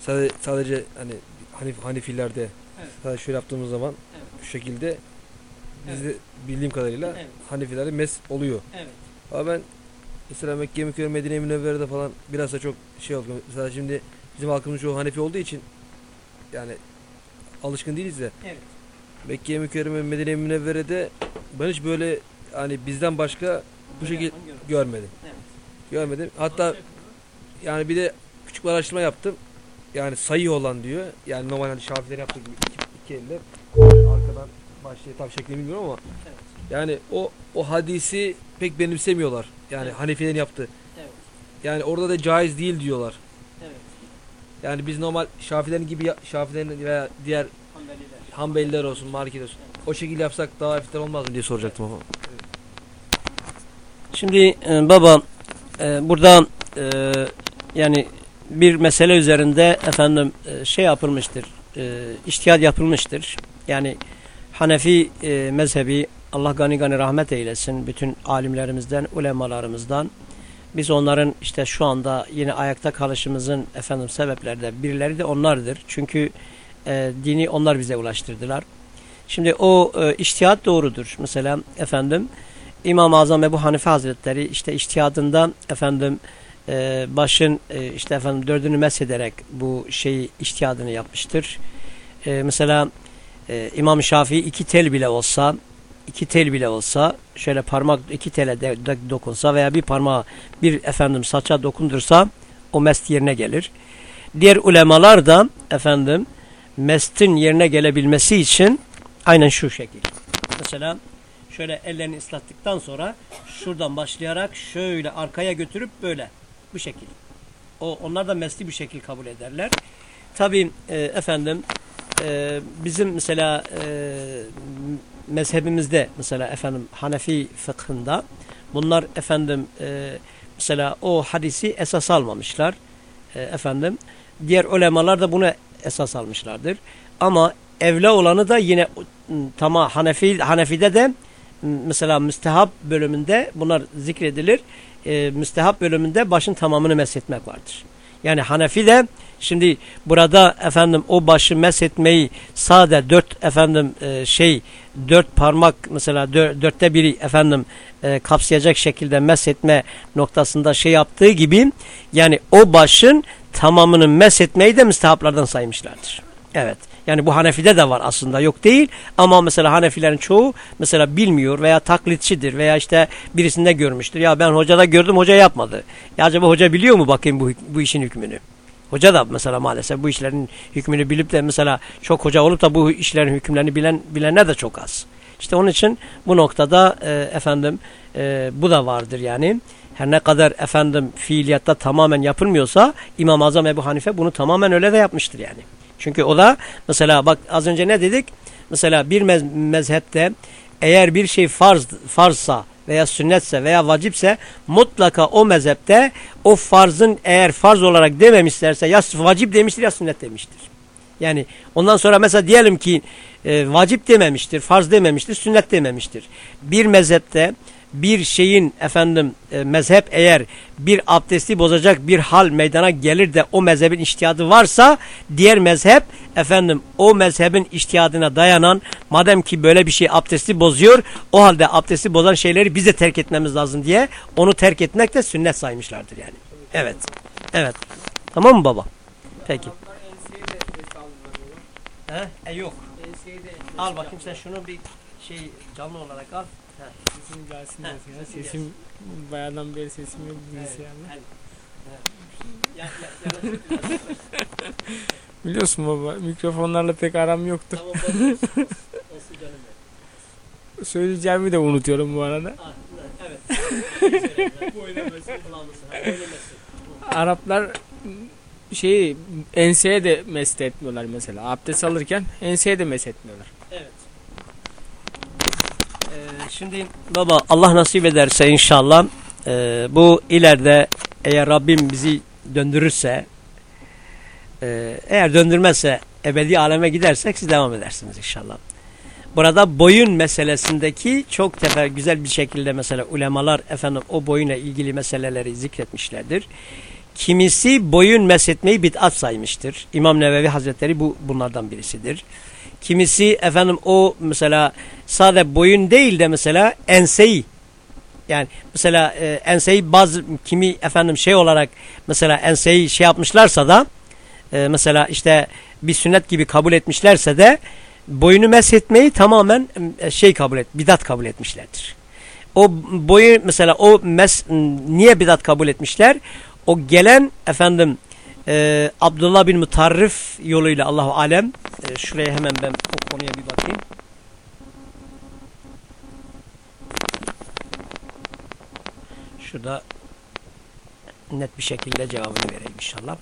D: sadece, sadece hani Hanif, Hanifilerde
C: Evet.
D: sadece şöyle yaptığımız zaman
C: Evet.
D: bu şekilde bizde bildiğim kadarıyla
C: Evet.
D: Hanifilerde mes oluyor.
C: Evet.
D: Ama ben mesela Mekke Mükerreme Medine Münevvere'de falan biraz da çok şey oldu. Mesela şimdi bizim halkımız çoğu Hanefi olduğu için yani alışkın değiliz de
C: Evet.
D: Mekke Mükerreme Medine Münevvere'de ben hiç böyle hani bizden başka bu şekilde
C: görmedim. Evet.
D: Görmedim. Hatta yani bir de küçük bir araştırma yaptım. Yani sayı olan diyor. Yani normal hani şafilerin yaptığı gibi iki, iki elle arkadan başlığı tam şeklini bilmiyorum ama
A: Evet.
D: yani o o hadisi pek benimsemiyorlar. Yani
A: Evet.
D: Hanefilerin yaptı.
A: Evet.
D: Yani orada da caiz değil diyorlar.
A: Evet.
D: Yani biz normal Şafilerin gibi Şafilerin veya diğer
A: Hanbeliler.
D: Hanbeliler olsun, Malikiler olsun. O şekilde yapsak daha hafiften olmaz mı diye soracaktım ama.
A: Şimdi e, baba e, burada e, yani bir mesele üzerinde efendim e, şey yapılmıştır. E, iştihad yapılmıştır. Yani Hanefi e, mezhebi Allah gani gani rahmet eylesin bütün alimlerimizden, ulemalarımızdan. Biz onların işte şu anda yine ayakta kalışımızın efendim sebeplerde birileri de onlardır. Çünkü e, dini onlar bize ulaştırdılar. Şimdi o e, iştihat doğrudur. Mesela efendim İmam-ı Azam Ebu Hanife Hazretleri işte iştihadından efendim e, başın e, işte efendim dördünü meshederek bu şeyi iştihadını yapmıştır. E, mesela e, İmam Şafii iki tel bile olsa iki tel bile olsa şöyle parmak iki tele de, de dokunsa veya bir parmağı bir efendim saça dokundursa o mest yerine gelir. Diğer ulemalar da efendim mestin yerine gelebilmesi için aynen şu şekil. Mesela şöyle ellerini ıslattıktan sonra şuradan başlayarak şöyle arkaya götürüp böyle bu şekil. O onlar da mesli bir şekil kabul ederler. Tabii e, efendim e, bizim mesela e, mezhebimizde mesela efendim Hanefi fıkhında bunlar efendim e, mesela o hadisi esas almamışlar. E, efendim diğer ulemalar da bunu esas almışlardır. Ama evle olanı da yine tamam Hanefi Hanefi'de de mesela müstehap bölümünde bunlar zikredilir. E, müstehap bölümünde başın tamamını meshetmek vardır. Yani Hanefi de şimdi burada efendim o başı meshetmeyi sade dört efendim e, şey dört parmak mesela dör, dörtte biri efendim e, kapsayacak şekilde meshetme noktasında şey yaptığı gibi yani o başın tamamını meshetmeyi de müstehaplardan saymışlardır. Evet. Yani bu Hanefi'de de var aslında yok değil ama mesela Hanefilerin çoğu mesela bilmiyor veya taklitçidir veya işte birisinde görmüştür. Ya ben hocada gördüm hoca yapmadı. Ya acaba hoca biliyor mu bakayım bu, bu işin hükmünü? Hoca da mesela maalesef bu işlerin hükmünü bilip de mesela çok hoca olup da bu işlerin hükümlerini bilen bilenler de çok az. İşte onun için bu noktada e, efendim e, bu da vardır yani. Her ne kadar efendim fiiliyatta tamamen yapılmıyorsa İmam-ı Azam Ebu Hanife bunu tamamen öyle de yapmıştır yani. Çünkü o da mesela bak az önce ne dedik? Mesela bir mez mezhepte eğer bir şey farz farzsa veya sünnetse veya vacipse mutlaka o mezhepte o farzın eğer farz olarak dememişlerse ya vacip demiştir ya sünnet demiştir. Yani ondan sonra mesela diyelim ki e, vacip dememiştir, farz dememiştir, sünnet dememiştir. Bir mezhepte bir şeyin efendim e, mezhep eğer bir abdesti bozacak bir hal meydana gelir de o mezhebin iştihadı varsa diğer mezhep efendim o mezhebin iştihadına dayanan madem ki böyle bir şey abdesti bozuyor o halde abdesti bozan şeyleri biz de terk etmemiz lazım diye onu terk etmek de sünnet saymışlardır yani. Evet. Evet. Tamam mı baba? Peki. He? E yok. Al bakayım sen şunu bir şey canlı olarak al.
C: Sesim gelsin diyorsun ya. Sesim bayağıdan beri sesim yok bilgisayarda.
A: Evet.
C: Biliyorsun baba mikrofonlarla pek aram yoktu.
A: Tamam baba.
C: Söyleyeceğimi de unutuyorum bu arada.
A: Ah, evet.
C: Araplar şeyi enseye de mest etmiyorlar mesela. Abdest alırken enseye de mest etmiyorlar.
A: Ee, şimdi baba Allah nasip ederse inşallah e, bu ileride eğer Rabbim bizi döndürürse e, eğer döndürmezse ebedi aleme gidersek siz devam edersiniz inşallah. Burada boyun meselesindeki çok tefer güzel bir şekilde mesela ulemalar efendim o boyunla ilgili meseleleri zikretmişlerdir. Kimisi boyun meshetmeyi bid'at saymıştır. İmam Nevevi Hazretleri bu bunlardan birisidir. Kimisi efendim o mesela sade boyun değil de mesela enseyi yani mesela e, enseyi bazı kimi efendim şey olarak mesela enseyi şey yapmışlarsa da e, mesela işte bir sünnet gibi kabul etmişlerse de boyunu meshetmeyi tamamen e, şey kabul et, bidat kabul etmişlerdir. O boyu mesela o mes niye bidat kabul etmişler? O gelen efendim e, Abdullah bin Mutarrif yoluyla Allahu Alem e, şuraya hemen ben o konuya bir bakayım. Şurada net bir şekilde cevabını vereyim inşallah.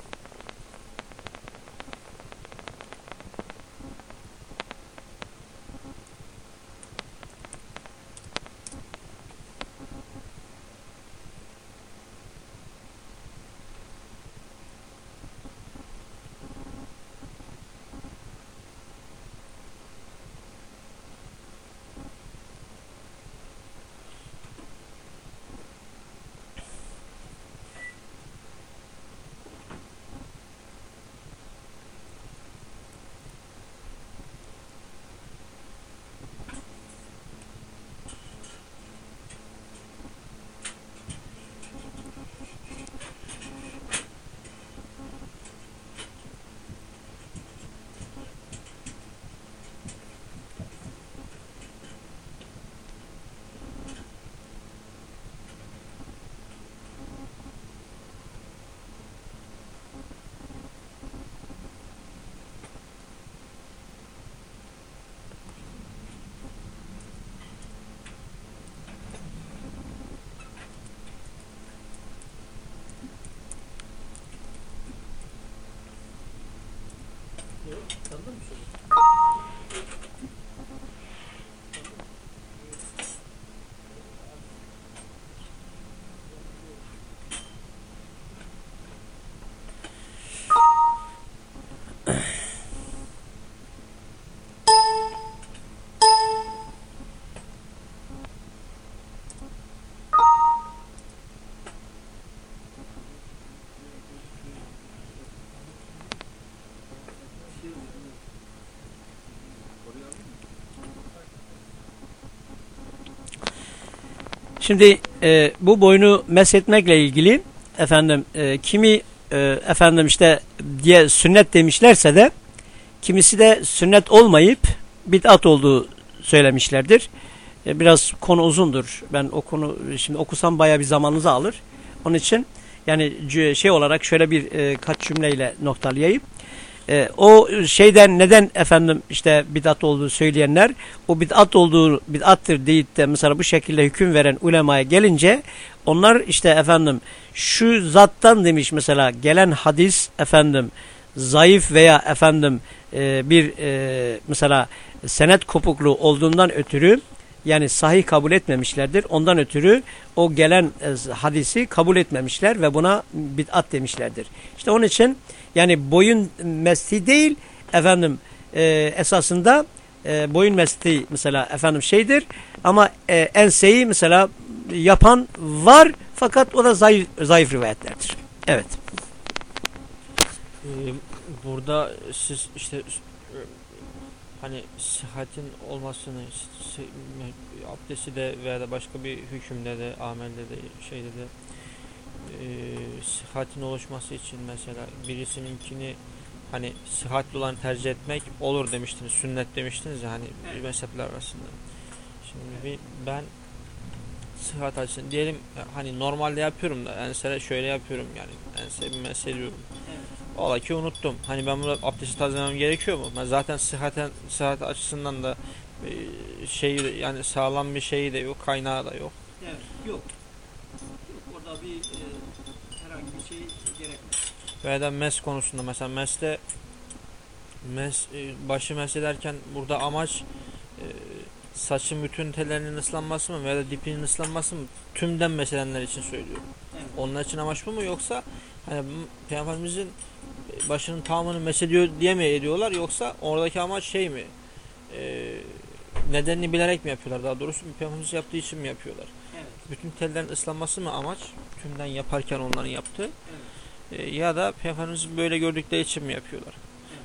A: Şimdi e, bu boynu meshetmekle ilgili efendim e, kimi e, efendim işte diye sünnet demişlerse de kimisi de sünnet olmayıp bid'at olduğu söylemişlerdir. E, biraz konu uzundur. Ben o konu şimdi okusam baya bir zamanınızı alır. Onun için yani şey olarak şöyle bir e, kaç cümleyle noktalayayım. E, o şeyden neden efendim işte bid'at olduğu söyleyenler o bid'at olduğu bid'attır deyip de mesela bu şekilde hüküm veren ulemaya gelince onlar işte efendim şu zattan demiş mesela gelen hadis efendim zayıf veya efendim e, bir e, mesela senet kopukluğu olduğundan ötürü yani sahih kabul etmemişlerdir. Ondan ötürü o gelen e, hadisi kabul etmemişler ve buna bid'at demişlerdir. İşte onun için yani boyun mesli değil efendim e, esasında e, boyun mesli mesela efendim şeydir ama e, enseyi mesela yapan var fakat o da zayıf, zayıf rivayetlerdir. Evet.
E: Ee, burada siz işte hani sıhhatin olmasını s- abdesti de veya da başka bir hükümde de amelde de şeyde de e, sıhhatin oluşması için mesela birisininkini hani sıhhatli olan tercih etmek olur demiştiniz. Sünnet demiştiniz ya hani mezhepler arasında. Şimdi bir, ben sıhhat açısından diyelim hani normalde yapıyorum da ensere şöyle yapıyorum yani ensemi meseliyorum. Ola ki unuttum. Hani ben burada abdesti tazelemem gerekiyor mu? Ben zaten sıhhaten sıhhat açısından da e, şey yani sağlam bir şeyi de yok, kaynağı da yok.
A: Evet, yok. Yok orada bir e, herhangi bir şey gerekmez.
E: Veya da mes konusunda mesela meste mes e, başı mes ederken burada amaç e, saçın bütün tellerinin ıslanması mı veya da dipinin ıslanması mı? Tümden meselenler için söylüyorum.
A: Evet.
E: Onlar için amaç bu mu yoksa hani Peygamberimizin başının tamamını mesediyor diye mi ediyorlar yoksa oradaki amaç şey mi? E, nedenini bilerek mi yapıyorlar? Daha doğrusu Peygamberimiz yaptığı için mi yapıyorlar?
A: Evet.
E: Bütün tellerin ıslanması mı amaç? Tümden yaparken onların yaptığı. E, ya da Peygamberimiz böyle gördükleri için mi yapıyorlar?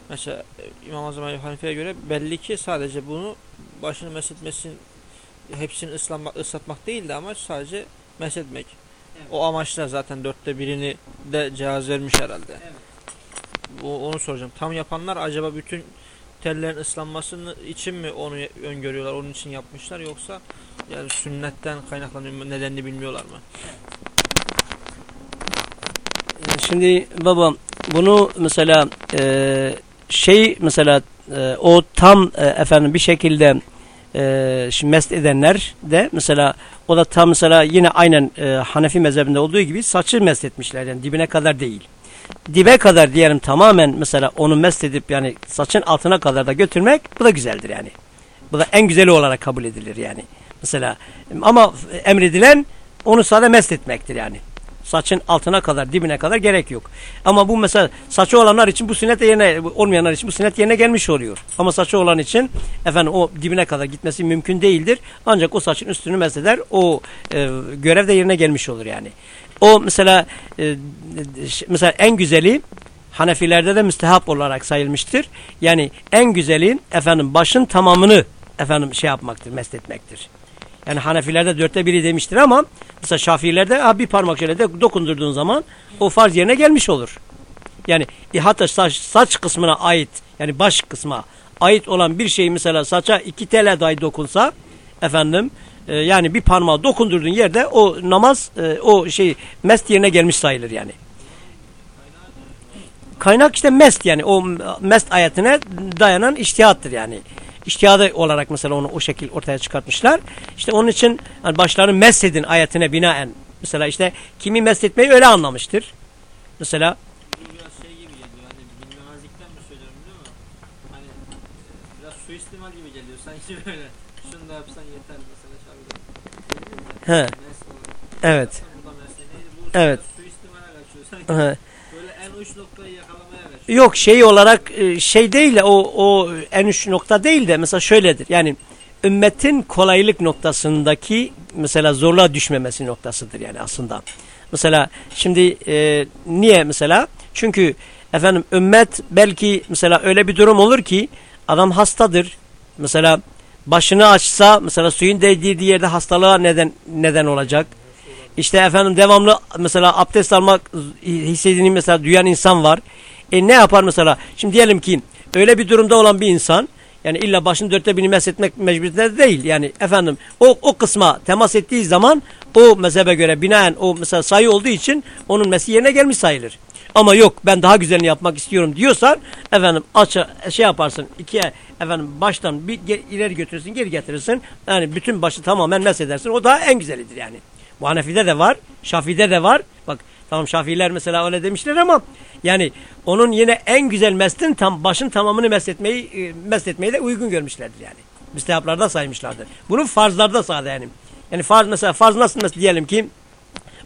E: Mesela e, İmam Azam Ali Hanife'ye göre belli ki sadece bunu başını mesletmesin hepsini ıslanmak, ıslatmak değil de amaç sadece mesletmek.
A: Evet.
E: O amaçla zaten dörtte birini de cihaz vermiş herhalde.
A: Evet.
E: O, onu soracağım. Tam yapanlar acaba bütün tellerin ıslanmasını için mi onu öngörüyorlar, onun için yapmışlar yoksa yani sünnetten kaynaklanıyor nedenini bilmiyorlar mı?
A: Şimdi babam bunu mesela e, şey mesela e, o tam e, efendim bir şekilde e, mest edenler de mesela o da tam mesela yine aynen e, Hanefi mezhebinde olduğu gibi saçı mest etmişler yani dibine kadar değil. Dibe kadar diyelim tamamen mesela onu mest edip yani saçın altına kadar da götürmek bu da güzeldir yani. Bu da en güzeli olarak kabul edilir yani. Mesela ama emredilen onu sadece mest etmektir yani. Saçın altına kadar dibine kadar gerek yok. Ama bu mesela saçı olanlar için bu sünnet yerine olmayanlar için bu sünnet yerine gelmiş oluyor. Ama saçı olan için efendim o dibine kadar gitmesi mümkün değildir. Ancak o saçın üstünü mesheder o e, görev de yerine gelmiş olur yani. O mesela e, mesela en güzeli Hanefilerde de müstehap olarak sayılmıştır. Yani en güzeli efendim başın tamamını efendim şey yapmaktır, mest etmektir. Yani Hanefilerde dörtte biri demiştir ama mesela Şafiilerde ha, bir parmak şöyle de dokundurduğun zaman o farz yerine gelmiş olur. Yani e, hatta saç, saç kısmına ait yani baş kısma ait olan bir şey mesela saça iki tele dahi dokunsa efendim e, yani bir parmağı dokundurduğun yerde o namaz e, o şey mest yerine gelmiş sayılır yani. Kaynak işte mest yani o mest ayetine dayanan iştihattır yani. İştihadı olarak mesela onu o şekil ortaya çıkartmışlar. İşte onun için hani başlarını mest edin ayetine binaen. Mesela işte kimi mest etmeyi öyle anlamıştır. Mesela
E: şey hani? Hani e, suistimal gibi geliyor sanki böyle. Şunu da yapsan yeter mesela şarkıda.
A: He.
E: Mes olarak.
A: evet.
E: Burada mesela neydi? Bu
A: Evet.
E: biraz suistimale kaçıyor sanki.
A: Hı.
E: Böyle en uç noktayı yakalamaya kaçıyor.
A: Yok şey olarak e, şey değil de o, o en üst nokta değil de mesela şöyledir. Yani ümmetin kolaylık noktasındaki mesela zorluğa düşmemesi noktasıdır yani aslında. Mesela şimdi e, niye mesela? Çünkü efendim ümmet belki mesela öyle bir durum olur ki adam hastadır. Mesela başını açsa mesela suyun değdiği yerde hastalığa neden neden olacak. İşte efendim devamlı mesela abdest almak hissedini mesela duyan insan var. E ne yapar mesela? Şimdi diyelim ki öyle bir durumda olan bir insan yani illa başını dörtte birini meshetmek mecburiyetinde değil. Yani efendim o, o kısma temas ettiği zaman o mezhebe göre binaen o mesela sayı olduğu için onun mesi yerine gelmiş sayılır. Ama yok ben daha güzelini yapmak istiyorum diyorsan efendim aç şey yaparsın ikiye efendim baştan bir ileri götürürsün geri getirirsin. Yani bütün başı tamamen mesedersin. O daha en güzelidir yani. Bu de var. Şafii'de de var. Bak tamam Şafiiler mesela öyle demişler ama yani onun yine en güzel mestin tam başın tamamını mesletmeyi e, mesletmeyi de uygun görmüşlerdir yani. Müstehaplarda saymışlardır. Bunu farzlarda sağda yani. Yani farz mesela farz nasıl mesela diyelim ki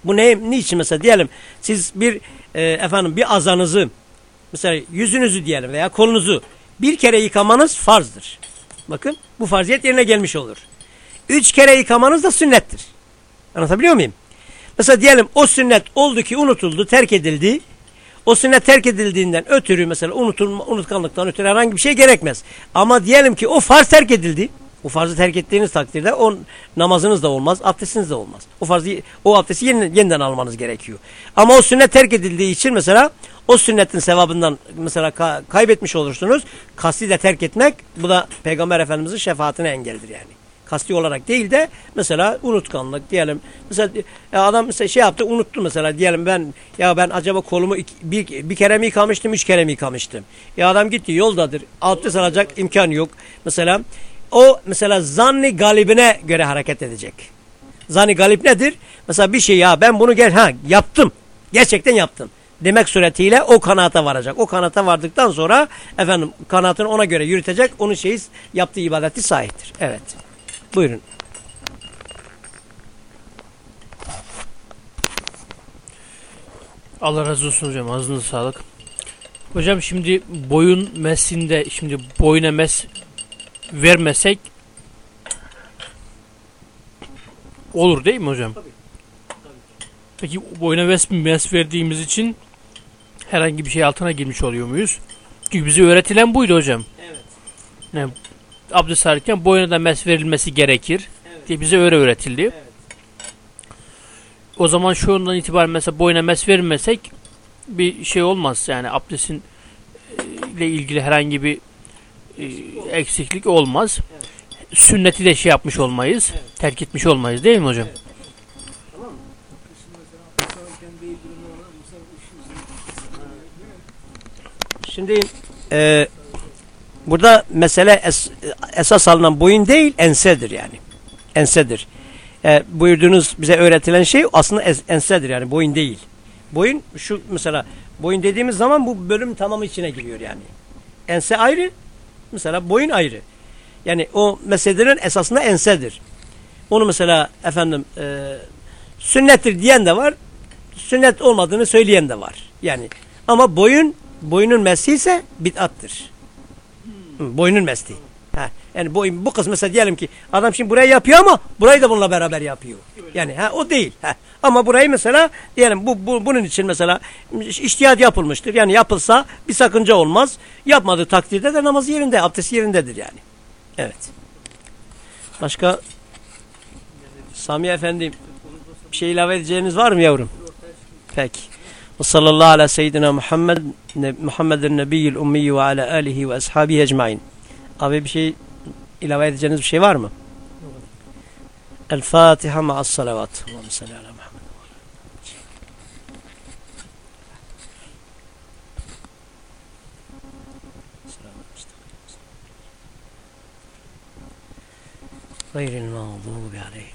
A: bu ne niçin mesela diyelim siz bir e, efendim bir azanızı mesela yüzünüzü diyelim veya kolunuzu bir kere yıkamanız farzdır. Bakın bu farziyet yerine gelmiş olur. Üç kere yıkamanız da sünnettir. Anlatabiliyor muyum? Mesela diyelim o sünnet oldu ki unutuldu, terk edildi. O sünnet terk edildiğinden ötürü mesela unutulma, unutkanlıktan ötürü herhangi bir şey gerekmez. Ama diyelim ki o farz terk edildi. O farzı terk ettiğiniz takdirde o namazınız da olmaz, abdestiniz de olmaz. O farzı o abdesti yeniden, yeniden almanız gerekiyor. Ama o sünnet terk edildiği için mesela o sünnetin sevabından mesela ka- kaybetmiş olursunuz. Kasti de terk etmek bu da Peygamber Efendimizin şefaatine engeldir yani kasti olarak değil de mesela unutkanlık diyelim. Mesela e, adam mesela şey yaptı unuttu mesela diyelim ben ya ben acaba kolumu iki, bir, bir kere mi yıkamıştım üç kere mi yıkamıştım. Ya adam gitti yoldadır abdest alacak imkan yok. Mesela o mesela zanni galibine göre hareket edecek. Zanni galip nedir? Mesela bir şey ya ben bunu gel ha yaptım. Gerçekten yaptım. Demek suretiyle o kanaata varacak. O kanaata vardıktan sonra efendim kanaatını ona göre yürütecek. Onun şeyi yaptığı ibadeti sahiptir. Evet. Buyurun.
F: Allah razı olsun hocam. Ağzınıza sağlık. Hocam şimdi boyun mesinde şimdi boyuna mes vermesek olur değil mi hocam? Peki boyuna mes, mes verdiğimiz için herhangi bir şey altına girmiş oluyor muyuz? Çünkü bize öğretilen buydu hocam.
A: Evet.
F: Yani abdest alırken boyuna da mes verilmesi gerekir
A: Evet.
F: diye bize öyle öğretildi.
A: Evet.
F: O zaman şu andan itibaren mesela boyuna mes vermesek bir şey olmaz yani abdestin e, ile ilgili herhangi bir e, eksiklik olmaz. Sünneti de şey yapmış olmayız.
A: Evet.
F: Terk etmiş olmayız değil mi hocam?
A: Evet. Tamam? Şimdi e, burada mesele es- esas alınan boyun değil ensedir yani. Ensedir. E, buyurduğunuz bize öğretilen şey aslında es- ensedir yani boyun değil. Boyun şu mesela boyun dediğimiz zaman bu bölüm tamamı içine giriyor yani. Ense ayrı mesela boyun ayrı. Yani o meselelerin esasında ensedir. Onu mesela efendim e, sünnettir diyen de var. Sünnet olmadığını söyleyen de var. Yani ama boyun boyunun mesli ise bid'attır. Hı, Boynun mesli. Ha, yani boyun bu kız mesela diyelim ki adam şimdi burayı yapıyor ama burayı da bununla beraber yapıyor. Yani ha o değil. Ha. Ama burayı mesela diyelim bu, bu bunun için mesela iştihad yapılmıştır. Yani yapılsa bir sakınca olmaz. Yapmadığı takdirde de namazı yerinde, abdesti yerindedir yani. Evet. Başka Sami Efendi bir şey ilave edeceğiniz var mı yavrum? Peki. Ve sallallahu ala seyyidina Muhammed Muhammedin nebiyyil ummiyi ve ala alihi ve ashabihi ecmain. Abi bir şey ilave edeceğiniz bir şey var mı? El Fatiha ma'as salavat. Allahümme salli Please involve all about it.